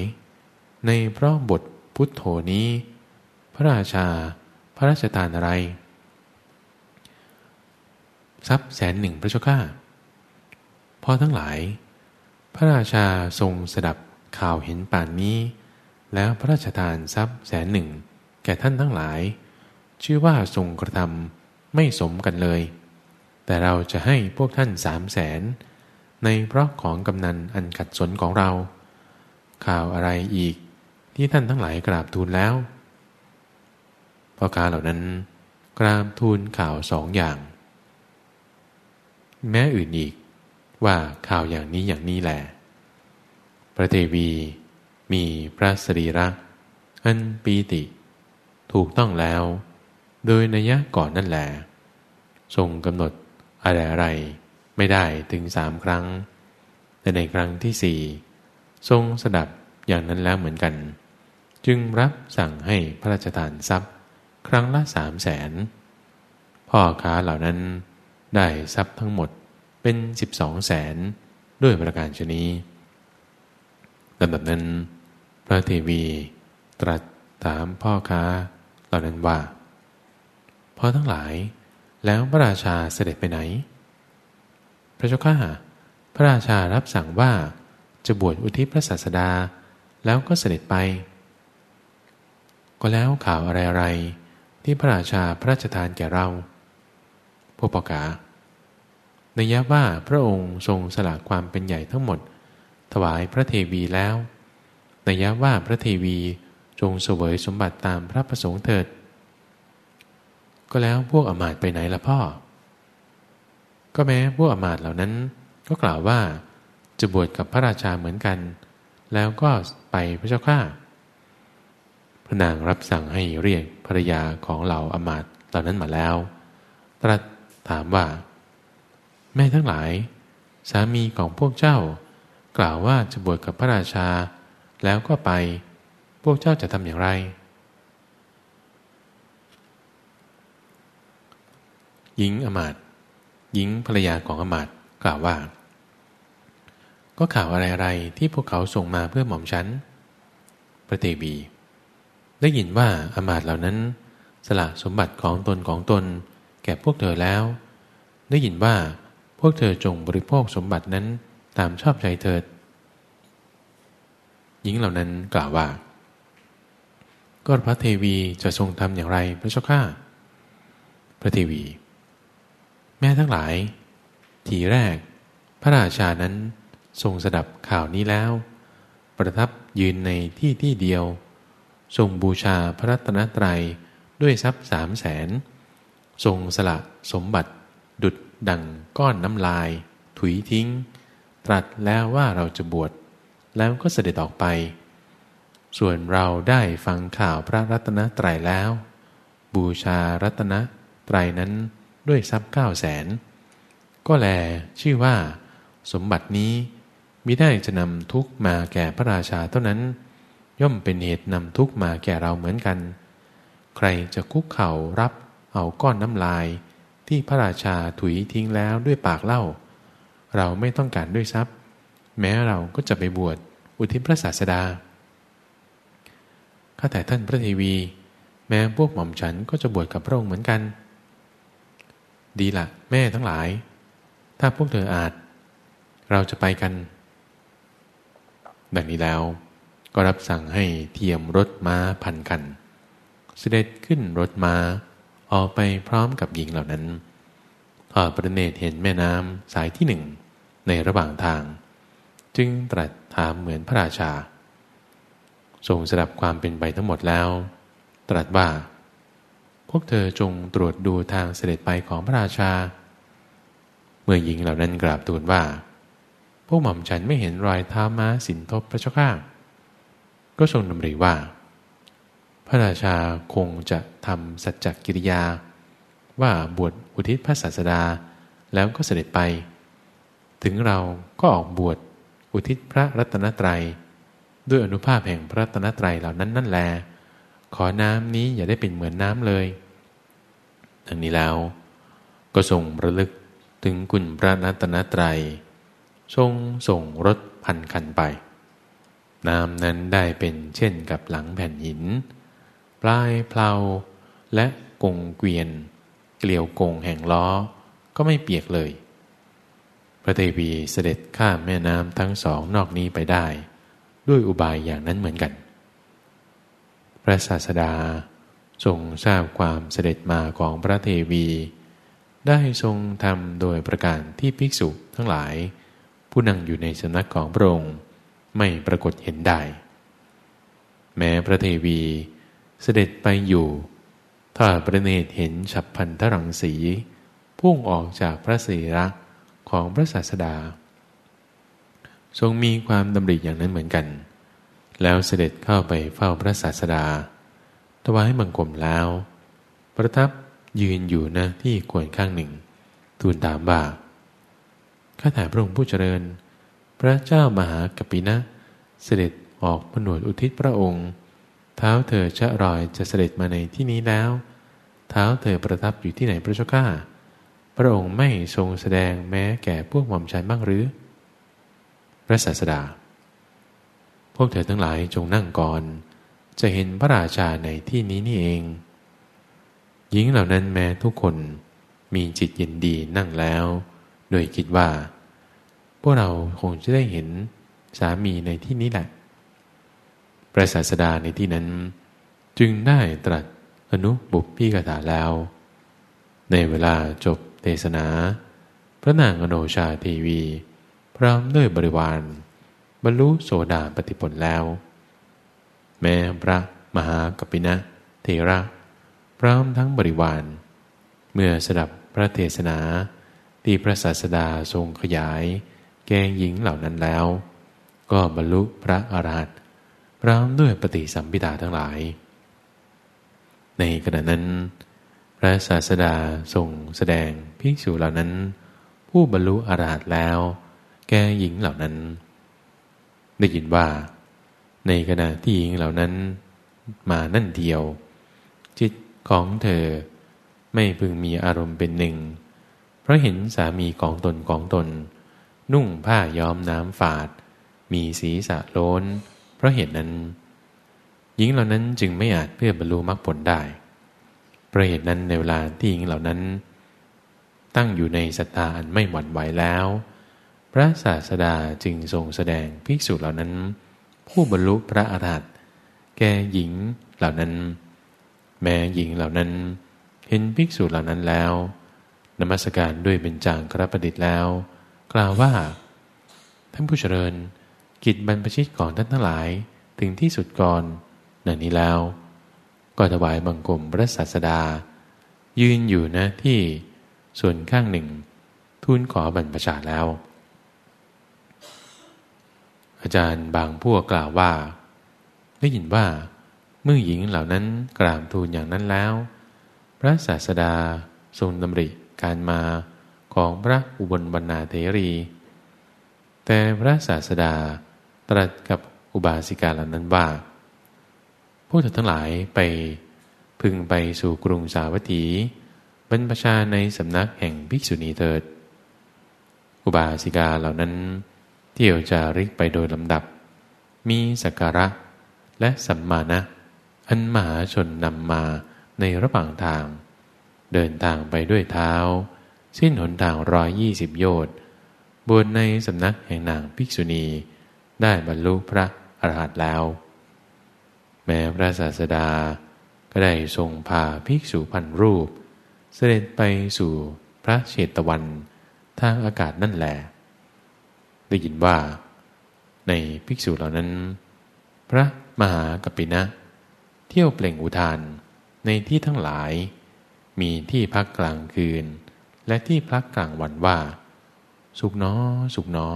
ในเพราะบทพุทโธนี้ พระราชา พระราชทานอะไร ทรัพย์แสนหนึ่งพระเจ้าข้าพอทั้งหลาย พระราชาทรงสดับข่าวเห็นป่านนี้ แล้วพระราชทานทรัพย์แสนหนึ่งแก่ท่านทั้งหลาย ชื่อว่าทรงกระทำไม่สมกันเลย แต่เราจะให้พวกท่านสามแสนในเพราะของกำนันอันขัดสนของเรา ข่าวอะไรอีกที่ท่านทั้งหลายกราบทูลแล้วพอกาเหล่านั้นกราบทูลข่าวสองอย่าง แม้อื่นอีกว่าข่าวอย่างนี้อย่างนี้แหละพระเทวีมีพระสรีระอันปีติ ถูกต้องแล้ว โดยนัยะก่อนนั่นแหละทรงกำหนด อะไรอะไรไม่ได้ถึงสามครั้ง แต่ในครั้งที่สี่ทรงสดับอย่างนั้นแล้วเหมือนกัน จึงรับสั่งให้พระราชทานทรัพย์ ครั้งละสามแสนพ่อค้าเหล่านั้นได้ทรัพย์ทั้งหมดเป็นสิบสองแสนด้วยประการชนีลำดับนั้น พระเทวีตรัสถามพ่อค้าเหล่านั้นว่าพอทั้งหลาย แล้วพระราชาเสด็จไปไหน พระเจ้าข้าพระราชารับสั่งว่าจะบวชอุทิศพระศาสดา แล้วก็เสด็จไป ก็แล้วข่าวอะไรๆที่พระราชาพระราชทานแก่เรา พวกปกาในยะว่าพระองค์ทรงสละความเป็นใหญ่ทั้งหมด ถวายพระเทวีแล้วในยะว่าพระเทวีจงเสวยสมบัติตามพระประสงค์เถิด ก็แล้วพวกอมาตไปไหนล่ะพ่อ ก็แม้พวกอมาตเหล่านั้น ก็กล่าวว่าจะบวชกับพระราชาเหมือนกัน แล้วก็ไปพระเจ้าข้าพระนางรับสั่งให้เรียกภรรยาของเหล่าอมาตเหล่านั้นมาแล้ว ตรัสถามว่า แม่ทั้งหลาย สามีของพวกเจ้า กล่าวว่าจะบวชกับพระราชา แล้วก็ไป พวกเจ้าจะทำอย่างไร หญิงอมาตหญิงภรรยาของอมาตกล่าวว่า ก็ข่าวอะไรๆที่พวกเขาส่งมาเพื่อหม่อมฉัน พระเตบีได้ยินว่าอมาตเหล่านั้น สละสมบัติของตนของตน แก่พวกเธอแล้ว ได้ยินว่าพวกเธอจงบริโภคสมบัตินั้นตามชอบใจเถิด หญิงเหล่านั้นกล่าวว่า ก็พระเทวีจะทรงทำอย่างไรพระเจ้าข้าพระเทวี แม่ทั้งหลาย ทีแรก พระราชานั้นทรงสดับข่าวนี้แล้ว ประทับยืนในที่ที่เดียว ทรงบูชาพระรัตนตรัยด้วยทรัพย์สามแสน ทรงสละสมบัติ ดุดดังก้อนน้ำลาย ถุยทิ้ง ตรัสแล้วว่าเราจะบวช แล้วก็เสด็จออกไป ส่วนเราได้ฟังข่าวพระรัตนตรัยแล้ว บูชารัตนตรัยนั้น ด้วยทรัพย์เก้าแสนก็แลชื่อว่า สมบัตินี้มิได้จะนำทุกมาแก่พระราชาเท่านั้น ย่อมเป็นเหตุนำทุกมาแก่เราเหมือนกัน ใครจะคุกเข่ารับเอาก้อนน้ำลาย ที่พระราชาถุยทิ้งแล้วด้วยปากเล่า เราไม่ต้องการด้วยทรัพย์ แม้เราก็จะไปบวชอุทิศพระศาสดาข้าแต่ท่านพระเทวี แม้พวกหม่อมฉันก็จะบวชกับพระองค์เหมือนกัน ดีละแม่ทั้งหลาย ถ้าพวกเธออาจ เราจะไปกัน ดังนี้แล้ว ก็รับสั่งให้เทียมรถม้าพันคัน เสด็จขึ้นรถม้า ออกไปพร้อมกับหญิงเหล่านั้นทอดประเนตรเห็นแม่น้ำสายที่หนึ่ง ในระหว่างทาง จึงตรัสถามเหมือนพระราชาทรงสดับความเป็นไปทั้งหมดแล้ว ตรัสว่า พวกเธอจงตรวจดูทางเสด็จไปของพระราชา เมื่อหญิงเหล่านั้นกราบทูลว่า พวกหม่อมฉันไม่เห็นรอยเท้าม้าสินทบพระเจ้าข้าก็ทรงดำริว่า พระราชาคงจะทำสัจจกิริยา ว่าบวชอุทิศพระศาสดาแล้วก็เสด็จไป ถึงเราก็ออกบวชอุทิศพระรัตนตรัย ด้วยอนุภาพแห่งพระรัตนตรัยเหล่านั้นนั่นแล ขอน้ำนี้อย่าได้เป็นเหมือนน้ำเลยดังนี้แล้ว ก็ทรงระลึกถึงคุณพระรัตนตรัย ทรงส่งรถพันคันไป น้ำนั้นได้เป็นเช่นกับหลังแผ่นหิน ปลายเพลาและกงเกวียน เกลียวกงแห่งล้อก็ไม่เปียกเลย พระเทวีเสด็จข้ามแม่น้ำทั้งสองนอกนี้ไปได้ ด้วยอุบายอย่างนั้นเหมือนกัน พระศาสดา ทรงทราบความเสด็จมาของพระเทวี ได้ทรงทำโดยประการที่ภิกษุทั้งหลาย ผู้นั่งอยู่ในสำนักของพระองค์ไม่ปรากฏเห็นได้ แม้พระเทวีเสด็จไปอยู่ ถ้าประเนตเห็นฉับพันธรังสี พุ่งออกจากพระศีระของพระศาสดา ทรงมีความดำริอย่างนั้นเหมือนกัน แล้วเสด็จเข้าไปเฝ้าพระศาสดา ถวายบังคมแล้ว ประทับยืนอยู่นะที่ควรข้างหนึ่ง ทูลถามว่าข้าแต่พระองค์ผู้เจริญ พระเจ้ามหากปินะ เสด็จออกผนวดอุทิศพระองค์ เท้าเธอชะรอยจะเสด็จมาในที่นี้แล้ว เท้าเธอประทับอยู่ที่ไหนพระเจ้าข้าพระองค์ไม่ทรงแสดงแม้แก่พวกหม่อมชันบ้างหรือ พระศาสดา วกเธอทั้งหลายจงนั่งก่อน จะเห็นพระราชาในที่นี้นี่เอง หญิงเหล่านั้นแม้ทุกคนมีจิตยินดีนั่งแล้ว โดยคิดว่า พวกเราคงจะได้เห็นสามีในที่นี้แหละ พระศาสดาในที่นั้น จึงได้ตรัสอนุบุพพิกถาแล้ว ในเวลาจบเทศนา พระนางอโนชาเทวี พร้อมด้วยบริวาร บรรลุโสดาปฏิผลแล้ว แม้พระมหากปินะเทระพร้อมทั้งบริวาร เมื่อสดับพระเทศนาที่พระศาสดาทรงขยาย แกงหญิงเหล่านั้นแล้ว ก็บรรลุพระอรหันต์พร้อมด้วยปฏิสัมพิทาทั้งหลาย ในขณะนั้น พระศาสดาทรงแสดงภิกษุเหล่านั้น ผู้บรรลุอรหัตแล้ว แก่หญิงเหล่านั้น ได้ยินว่า ในขณะที่หญิงเหล่านั้นมานั่นเดียว จิตของเธอไม่พึงมีอารมณ์เป็นหนึ่ง เพราะเห็นสามีของตนของตน นุ่งผ้าย้อมน้ำฝาด มีสีสะโล้น เพราะเหตุนั้น หญิงเหล่านั้นจึงไม่อาจเพื่อบรรลุมรรคผลได้เพราะเหตุนั้นในเวลาที่หญิงเหล่านั้น ตั้งอยู่ในศรัทธาอันไม่หวั่นไหวแล้ว พระศาสดาจึงทรงแสดงภิกษุเหล่านั้น ผู้บรรลุพระอรหันต์แก่หญิงเหล่านั้น แม้หญิงเหล่านั้นเห็นภิกษุเหล่านั้นแล้ว นมัสการด้วยเป็นจางครประดิษฐ์แล้ว กล่าวว่า ท่านผู้เจริญ กิจบรรพชิตของท่านทั้งหลายถึงที่สุดก่อนนังนี้แล้ว ก็ถวายบังคมพระศาสดา ยืนอยู่นะที่ส่วนข้างหนึ่ง ทูลขอบรรพชาแล้ว อาจารย์บางพวกกล่าวว่า ได้ยินว่า เมื่อหญิงเหล่านั้นกราบทูลอย่างนั้นแล้ว พระศาสดาทรงดำริการมาของพระอุบลบรรณาเทรี แต่พระศาสดาตรัสกับอุบาสิกาเหล่านั้นว่าพวกเธอทั้งหลายไปพึงไปสู่กรุงสาวัตถีบรรพชาในสำนักแห่งภิกษุณีเถิด อุบาสิกาเหล่านั้น ที่ยวจาริกไปโดยลำดับ มีสักการะ และสัมมานะ อันมหาชนนำมาในระหว่างทาง เดินทางไปด้วยเท้า สิ้นหนทางร้อยยี่สิบโยชน์บวชในสำนักแห่งนางภิกษุณี ได้บรรลุพระอรหันต์แล้ว แม้พระศาสดา ก็ได้ทรงพาภิกษุพันรูป เสด็จไปสู่พระเชตวันทางอากาศนั่นแหละ ได้ยินว่า ในภิกษุเหล่านั้น พระมหากปปินะ เที่ยวเปล่งอุทานในที่ทั้งหลาย มีที่พักกลางคืน และที่พักกลางวันว่า สุขเนอสุขเนอ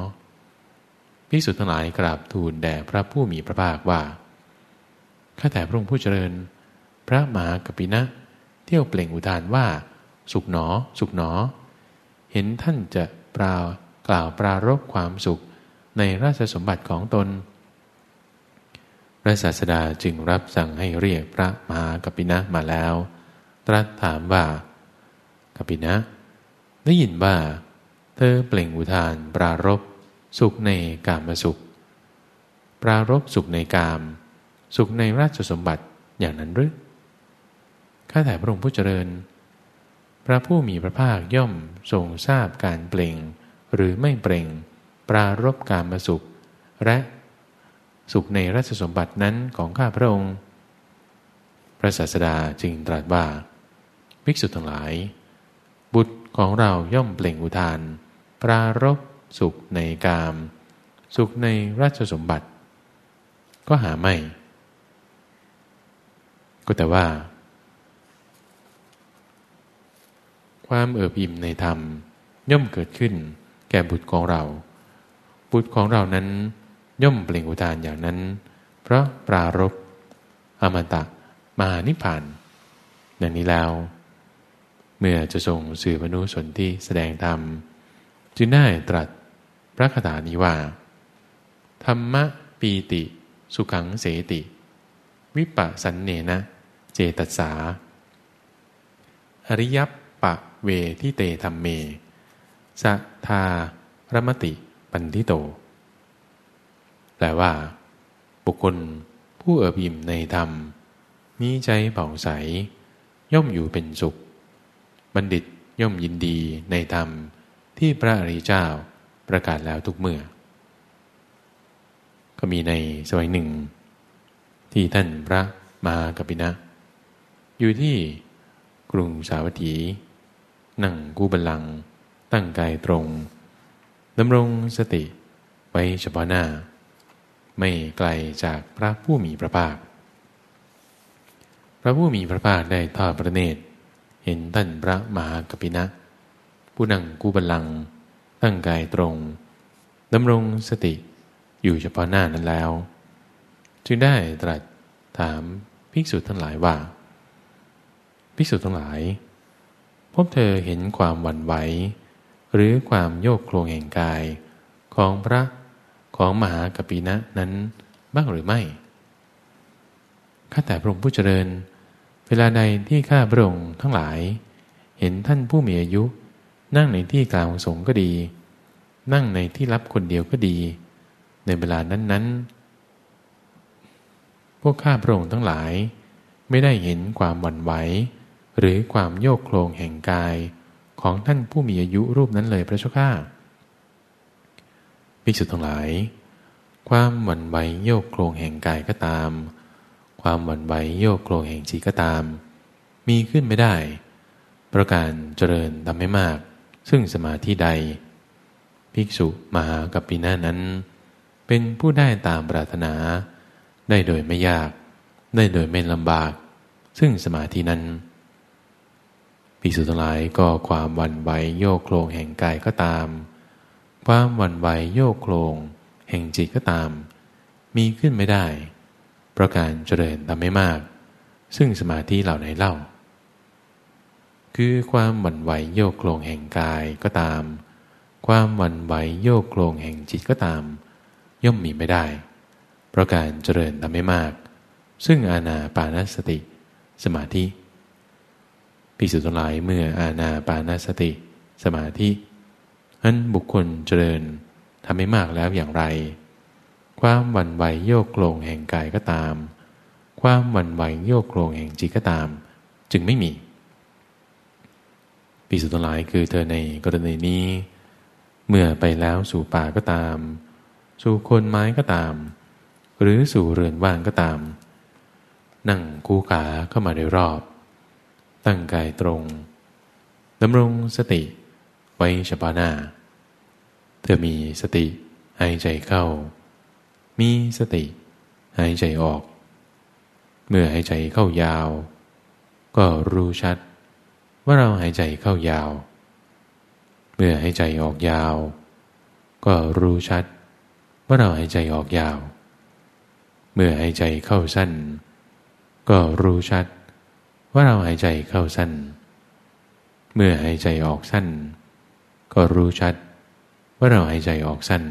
ภิกษุทั้งหลายกราบทูลแด่พระผู้มีพระภาคว่าข้าแต่พระองค์ผู้เจริญ พระมหากปินะ เที่ยวเปล่งอุทานว่า สุขหนอ สุขหนอ เห็นท่านจะปราว กล่าวปรารบความสุขในราชสมบัติของตน พระศาสดาจึงรับสั่งให้เรียกพระมหากปินะมาแล้ว ตรัสถามว่ากปินะ ได้ยินว่า เธอเปล่งอุทานปรารบสุขในกามสุข ปรารบสุขในกาม สุขในราชสมบัติอย่างนั้นหรือข้าแต่พระองค์ผู้เจริญ พระผู้มีพระภาคย่อมทรงทราบการเปล่ง หรือไม่เปล่ง ปรารบการมาสุข และสุขในราชสมบัตินั้นของข้าพระองค์ พระศาสดาจึงตรัสว่าภิกษุทั้งหลาย บุตรของเราย่อมเปล่งอุทาน ปรารบสุขในกาม สุขในราชสมบัติ ก็หาไม่ ก็แต่ว่า ความเอิบอิ่มในธรรมย่อมเกิดขึ้น ก่บุตรของเรา บุตรของเรานั้น ย่อมเปล่งอุทานอย่างนั้น เพราะปรารบอมตะมานิพพานดังนี้แล้ว เมื่อจะส่งสื่อมนุสนที่แสดงธรรม จึงได้ตรัสพระคาถานี้ว่า ธรรมะปีติ สุขังเสติ วิปัสสันเนนะเจตัสสา อริยปะเวทิเตธรรมเมสั ทารมติปันทิโต แปลว่า บุคคลผู้เอิบอิ่มในธรรม มีใจเผ่าใส ย่อมอยู่เป็นสุข บัณฑิตย่อมยินดีในธรรมที่พระอริยเจ้าประกาศแล้วทุกเมื่อ ก็มีในสมัยหนึ่ง ที่ท่านพระมากัปินะ อยู่ที่กรุงสาวัตถี นั่งกู้บัลลัง ตั้งกายตรงดำรงสติไว้เฉพาะหน้า ไม่ไกลจากพระผู้มีพระภาค พระผู้มีพระภาคได้ทอดพระเนตร เห็นท่านพระมหากปินะ ผู้นั่งกู้บัลลังตั้งกายตรงดำรงสติอยู่เฉพาะหน้านั้นแล้ว จึงได้ตรัสถามภิกษุทั้งหลายว่า ภิกษุทั้งหลาย พบเธอเห็นความหวั่นไหว หรือความโยกโครงแห่งกาย ของพระของมหากปีนะนั้นบ้างหรือไม่ ข้าแต่พระองค์ผู้เจริญ เวลาใดที่ข้าพระองค์ทั้งหลาย เห็นท่านผู้มีอายุ นั่งในที่กลางสงก็ดี นั่งในที่รับคนเดียวก็ดี ในเวลานั้นๆ พวกข้าพระองค์ทั้งหลาย ไม่ได้เห็นความหวั่นไหวหรือความโยกโครงแห่งกาย ของท่านผู้มีอายุรูปนั้นเลยพระเจ้าข้าภิกษุทั้งหลาย ความหวั่นไหวโยกโครงแห่งกายก็ตาม ความหวั่นไหวโยกโครงแห่งจิตก็ตาม มีขึ้นไม่ได้ ประการเจริญทำให้มาก ซึ่งสมาธิใด ภิกษุมหากัปปินานั้น เป็นผู้ได้ตามปรารถนา ได้โดยไม่ยาก ได้โดยไม่ลำบาก ซึ่งสมาธินั้น ภิกษุทั้งหลายก็ความวันไหวโยกโครงแห่งกายก็ตาม ความวันไหวโยกโครงแห่งจิตก็ตาม มีขึ้นไม่ได้ เพราะการเจริญทำไม่มาก ซึ่งสมาธิเหล่าไหนเล่า คือความวันไหวโยกโคลงแห่งกายก็ตาม ความวันไหวโยกโคลงแห่งจิตก็ตาม ย่อมมีไม่ได้ เพราะการเจริญทำไม่มาก ซึ่งอาณาปานสติ สมาธิ ภิกษุทั้งหลายเมื่ออาณาปานสติ สมาธิอันบุคคลเจริญทำไม่มากแล้วอย่างไร ความหวั่นไหวโยกโคลงแห่งกายก็ตาม ความหวั่นไหวโยกโคลงแห่งจิตก็ตาม จึงไม่มีปีสุดท้ายคือเธอในกรณีนี้ เมื่อไปแล้วสู่ป่าก็ตาม สู่คนไม้ก็ตาม หรือสู่เรือนว่างก็ตาม นั่งคู่ขาเข้ามาในรอบ ตั้งกายตรงดำรงสติไว้เฉพาะหน้า เธอมีสติหายใจเข้า มีสติหายใจออก เมื่อหายใจเข้ายาว ก็รู้ชัด ว่าเราหายใจเข้ายาว เมื่อหายใจออกยาว ก็รู้ชัด ว่าเราหายใจออกยาว เมื่อหายใจเข้าสั้น ก็รู้ชัด ว่าเราหายใจเข้าสั้น เมื่อหายใจออกสั้น ก็รู้ชัด ว่าเราหายใจออกสั้น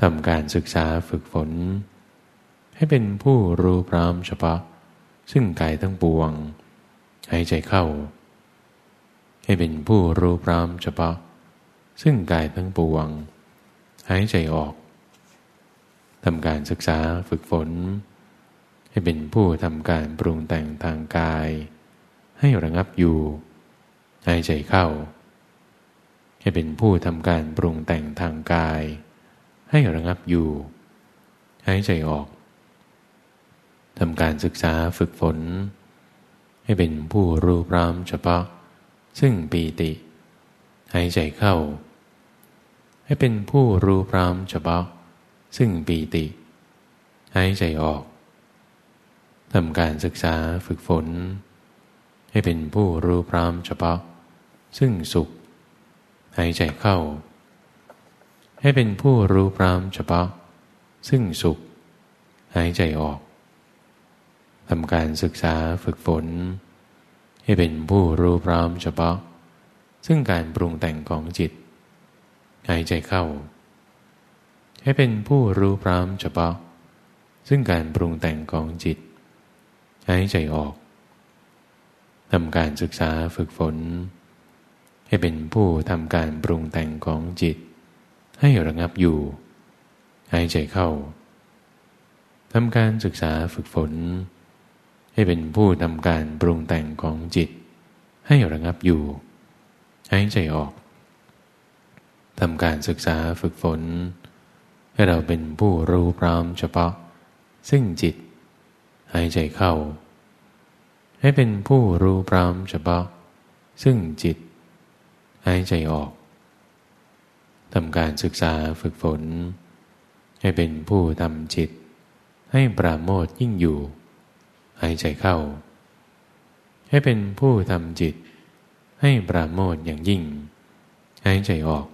ทำการศึกษาฝึกฝน ให้เป็นผู้รู้พร้อมเฉพาะ ซึ่งกายทั้งปวง หายใจเข้า ให้เป็นผู้รู้พร้อมเฉพาะ ซึ่งกายทั้งปวง หายใจออกทำการศึกษาฝึกฝน ให้เป็นผู้ทำการปรุงแต่งทางกาย ให้ระงับอยู่หายใจเข้า ให้เป็นผู้ทำการปรุงแต่งทางกาย ให้ระงับอยู่หายใจออกทำการศึกษาฝึกฝน ให้เป็นผู้รู้พร้อมเฉพาะ ซึ่งปีติหายใจเข้า ให้เป็นผู้รู้พร้อมเฉพาะ ซึ่งปีติหายใจออก ทำการศึกษาฝึกฝน ให้เป็นผู้รู้พร้อมเฉพาะ ซึ่งสุขหายใจเข้า ให้เป็นผู้รู้พร้อมเฉพาะ ซึ่งสุขหายใจออกทำการศึกษาฝึกฝน ให้เป็นผู้รู้พร้อมเฉพาะ ซึ่งการปรุงแต่งของจิต หายใจเข้า ให้เป็นผู้รู้พร้อมเฉพาะ ซึ่งการปรุงแต่งของจิต หายใจออกทำการศึกษาฝึกฝน ให้เป็นผู้ทำการปรุงแต่งของจิต ให้ระงับอยู่ หายใจเข้าทำการศึกษาฝึกฝน ให้เป็นผู้ทำการปรุงแต่งของจิต ให้ระงับอยู่หายใจออกทำการศึกษาฝึกฝน ให้เราเป็นผู้รู้พร้อมเฉพาะ ซึ่งจิต หายใจเข้า ให้เป็นผู้รู้พร้อมเฉพาะ ซึ่งจิต หายใจออกทำการศึกษาฝึกฝน ให้เป็นผู้ทำจิต ให้ปราโมทยิ่งอยู่ หายใจเข้า ให้เป็นผู้ทำจิต ให้ปราโมทอย่างยิ่ง หายใจออก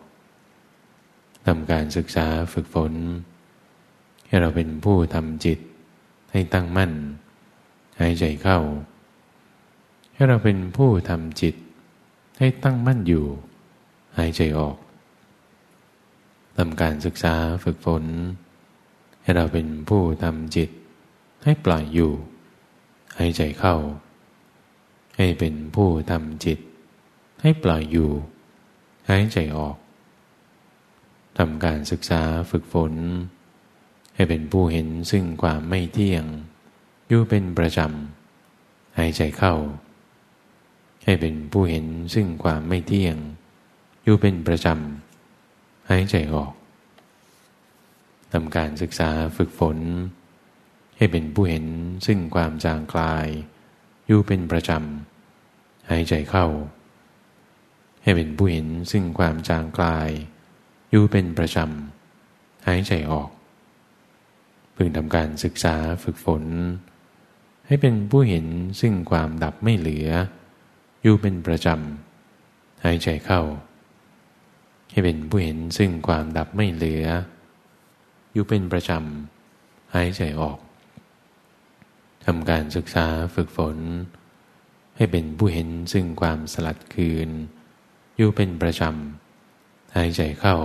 ทำการศึกษาฝึกฝน ให้เราเป็นผู้ทำจิต ให้ตั้งมั่น หายใจเข้า ให้เราเป็นผู้ทำจิต ให้ตั้งมั่นอยู่ หายใจออกทำการศึกษาฝึกฝน ให้เราเป็นผู้ทำจิต ให้ปล่อยอยู่ หายใจเข้า ให้เป็นผู้ทำจิต ให้ปล่อยอยู่ หายใจออกทำการศึกษาฝึกฝน ให้เป็นผู้เห็นซึ่งความไม่เที่ยง อยู่เป็นประจำหายใจเข้า ให้เป็นผู้เห็นซึ่งความไม่เที่ยง อยู่เป็นประจำหายใจออกทำการศึกษาฝึกฝน ให้เป็นผู้เห็นซึ่งความจางคลาย อยู่เป็นประจำหายใจเข้า ให้เป็นผู้เห็นซึ่งความจางคลาย อยู่เป็นประจำหายใจออก พึงทำการศึกษาฝึกฝน ให้เป็นผู้เห็นซึ่งความดับไม่เหลือ อยู่เป็นประจำหายใจเข้า ให้เป็นผู้เห็นซึ่งความดับไม่เหลือ อยู่เป็นประจำหายใจออกทำการศึกษาฝึกฝน ให้เป็นผู้เห็นซึ่งความสลัดคืน อยู่เป็นประจำหายใจเข้า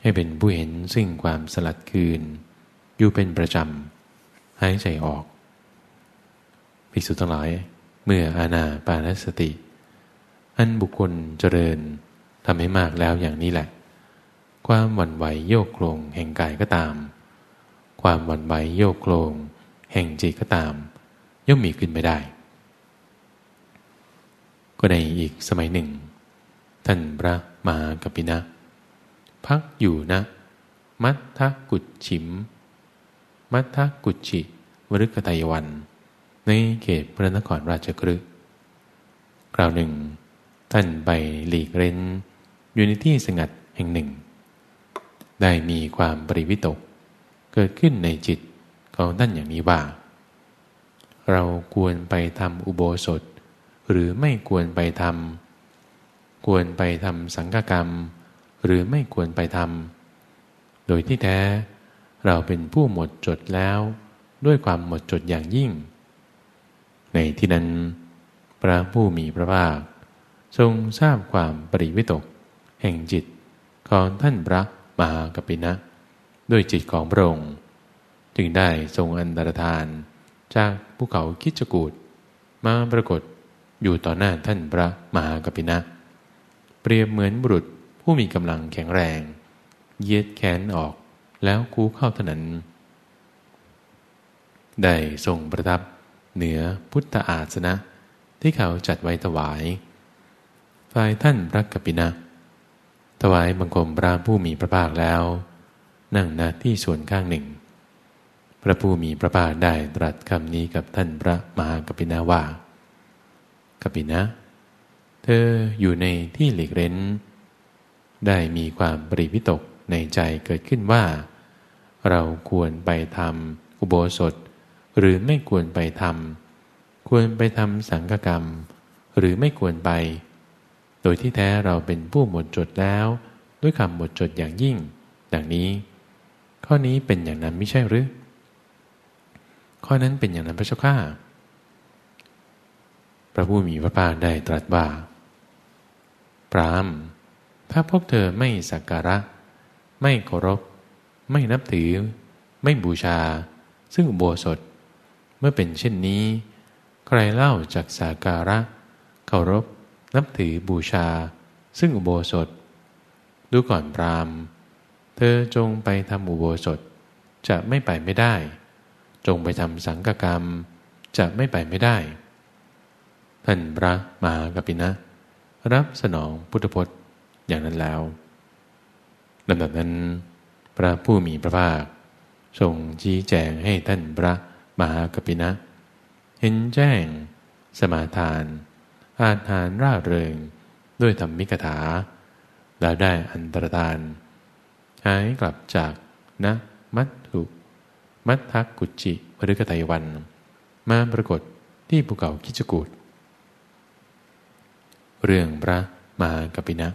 ให้เป็นผู้เห็นซึ่งความสลัดคืน อยู่เป็นประจำ หายใจออกภิกษุทั้งหลาย เมื่ออาณาปานสติ อันบุคคลเจริญทำให้มากแล้วอย่างนี้แหละ ความหวั่นไหวโยกโครงแห่งกายก็ตาม ความหวั่นไหวโยกโครงแห่งจิตก็ตาม ย่อมมีขึ้นไม่ได้ ก็ในอีกสมัยหนึ่ง ท่านพระมหากัปปินะ พักอยู่นะ มัทธกุชิม มัทกุชิวรุกตายวัน ในเขตพระนครราชกฤห์คราวหนึ่ง ท่านไปหลีกเร้น อยู่ในที่สงัดแห่งหนึ่ง ได้มีความปริวิตก เกิดขึ้นในจิตของท่านอย่างนี้ว่า เราควรไปทำอุโบสถ หรือไม่ควรไปทำควรไปทำสังฆกรรม หรือไม่ควรไปทำโดยที่แท้ เราเป็นผู้หมดจดแล้ว ด้วยความหมดจดอย่างยิ่ง ในที่นั้น พระผู้มีพระภาค ทรงทราบความปริวิตก แห่งจิตของท่านพระมหากปินะ ด้วยจิตของพระองค์จึงได้ทรงอันตรธาน จากภูเขาคิจกูดมาปรากฏอยู่ต่อหน้าท่านพระมหากปินะ เปรียบเหมือนบุรุษผู้มีกำลังแข็งแรง เย็ดแขนออก แล้วคูเข้าถนันได้ทรงประทับเหนือพุทธอาสนะที่เขาจัดไว้ถวาย ฝ่ายท่านพระกปินะ ถวายบังคมพระผู้มีพระภาคแล้ว นั่งณที่ส่วนข้างหนึ่ง พระผู้มีพระภาคได้ตรัสคำนี้กับท่านพระมหากปินาว่ากปินะ เธออยู่ในที่หลีกเร้น ได้มีความปริพิตกในใจเกิดขึ้นว่า เราควรไปทำอุโบสถ หรือไม่ควรไปทำควรไปทำสังฆกรรม หรือไม่ควรไป โดยที่แท้เราเป็นผู้หมดจดแล้ว ด้วยคำหมดจดอย่างยิ่ง ดังนี้ ข้อนี้เป็นอย่างนั้นไม่ใช่หรือ ข้อนั้นเป็นอย่างนั้นพระเจ้าข้าพระผู้มีพระภาคได้ตรัสว่าพรามถ้าพวกเธอไม่สักการะ ไม่เคารพ ไม่นับถือ ไม่บูชา ซึ่งอุโบสถ เมื่อเป็นเช่นนี้ ใครเล่าจากสักการะเคารพ นับถือบูชา ซึ่งอุโบสถ ดูก่อนพรามเธอจงไปทำอุโบสถ จะไม่ไปไม่ได้ จงไปทำสังฆกรรม จะไม่ไปไม่ได้ ท่านพระมหากปินะ รับสนองพุทธพจน์อย่างนั้นแล้วลำดับนั้น พระผู้มีพระภาคทรงชี้แจงให้ท่านพระมหากปินะ เห็นแจ้ง สมาทาน อาหารร่าเริง ด้วยธรรมิกถา แล้วได้อันตรธาน หายกลับจากนะมัตถุ มัททักกุจิวฤกไตวัน มาปรากฏที่ภูเขาคิจกูดเรื่องพระมหากปินะ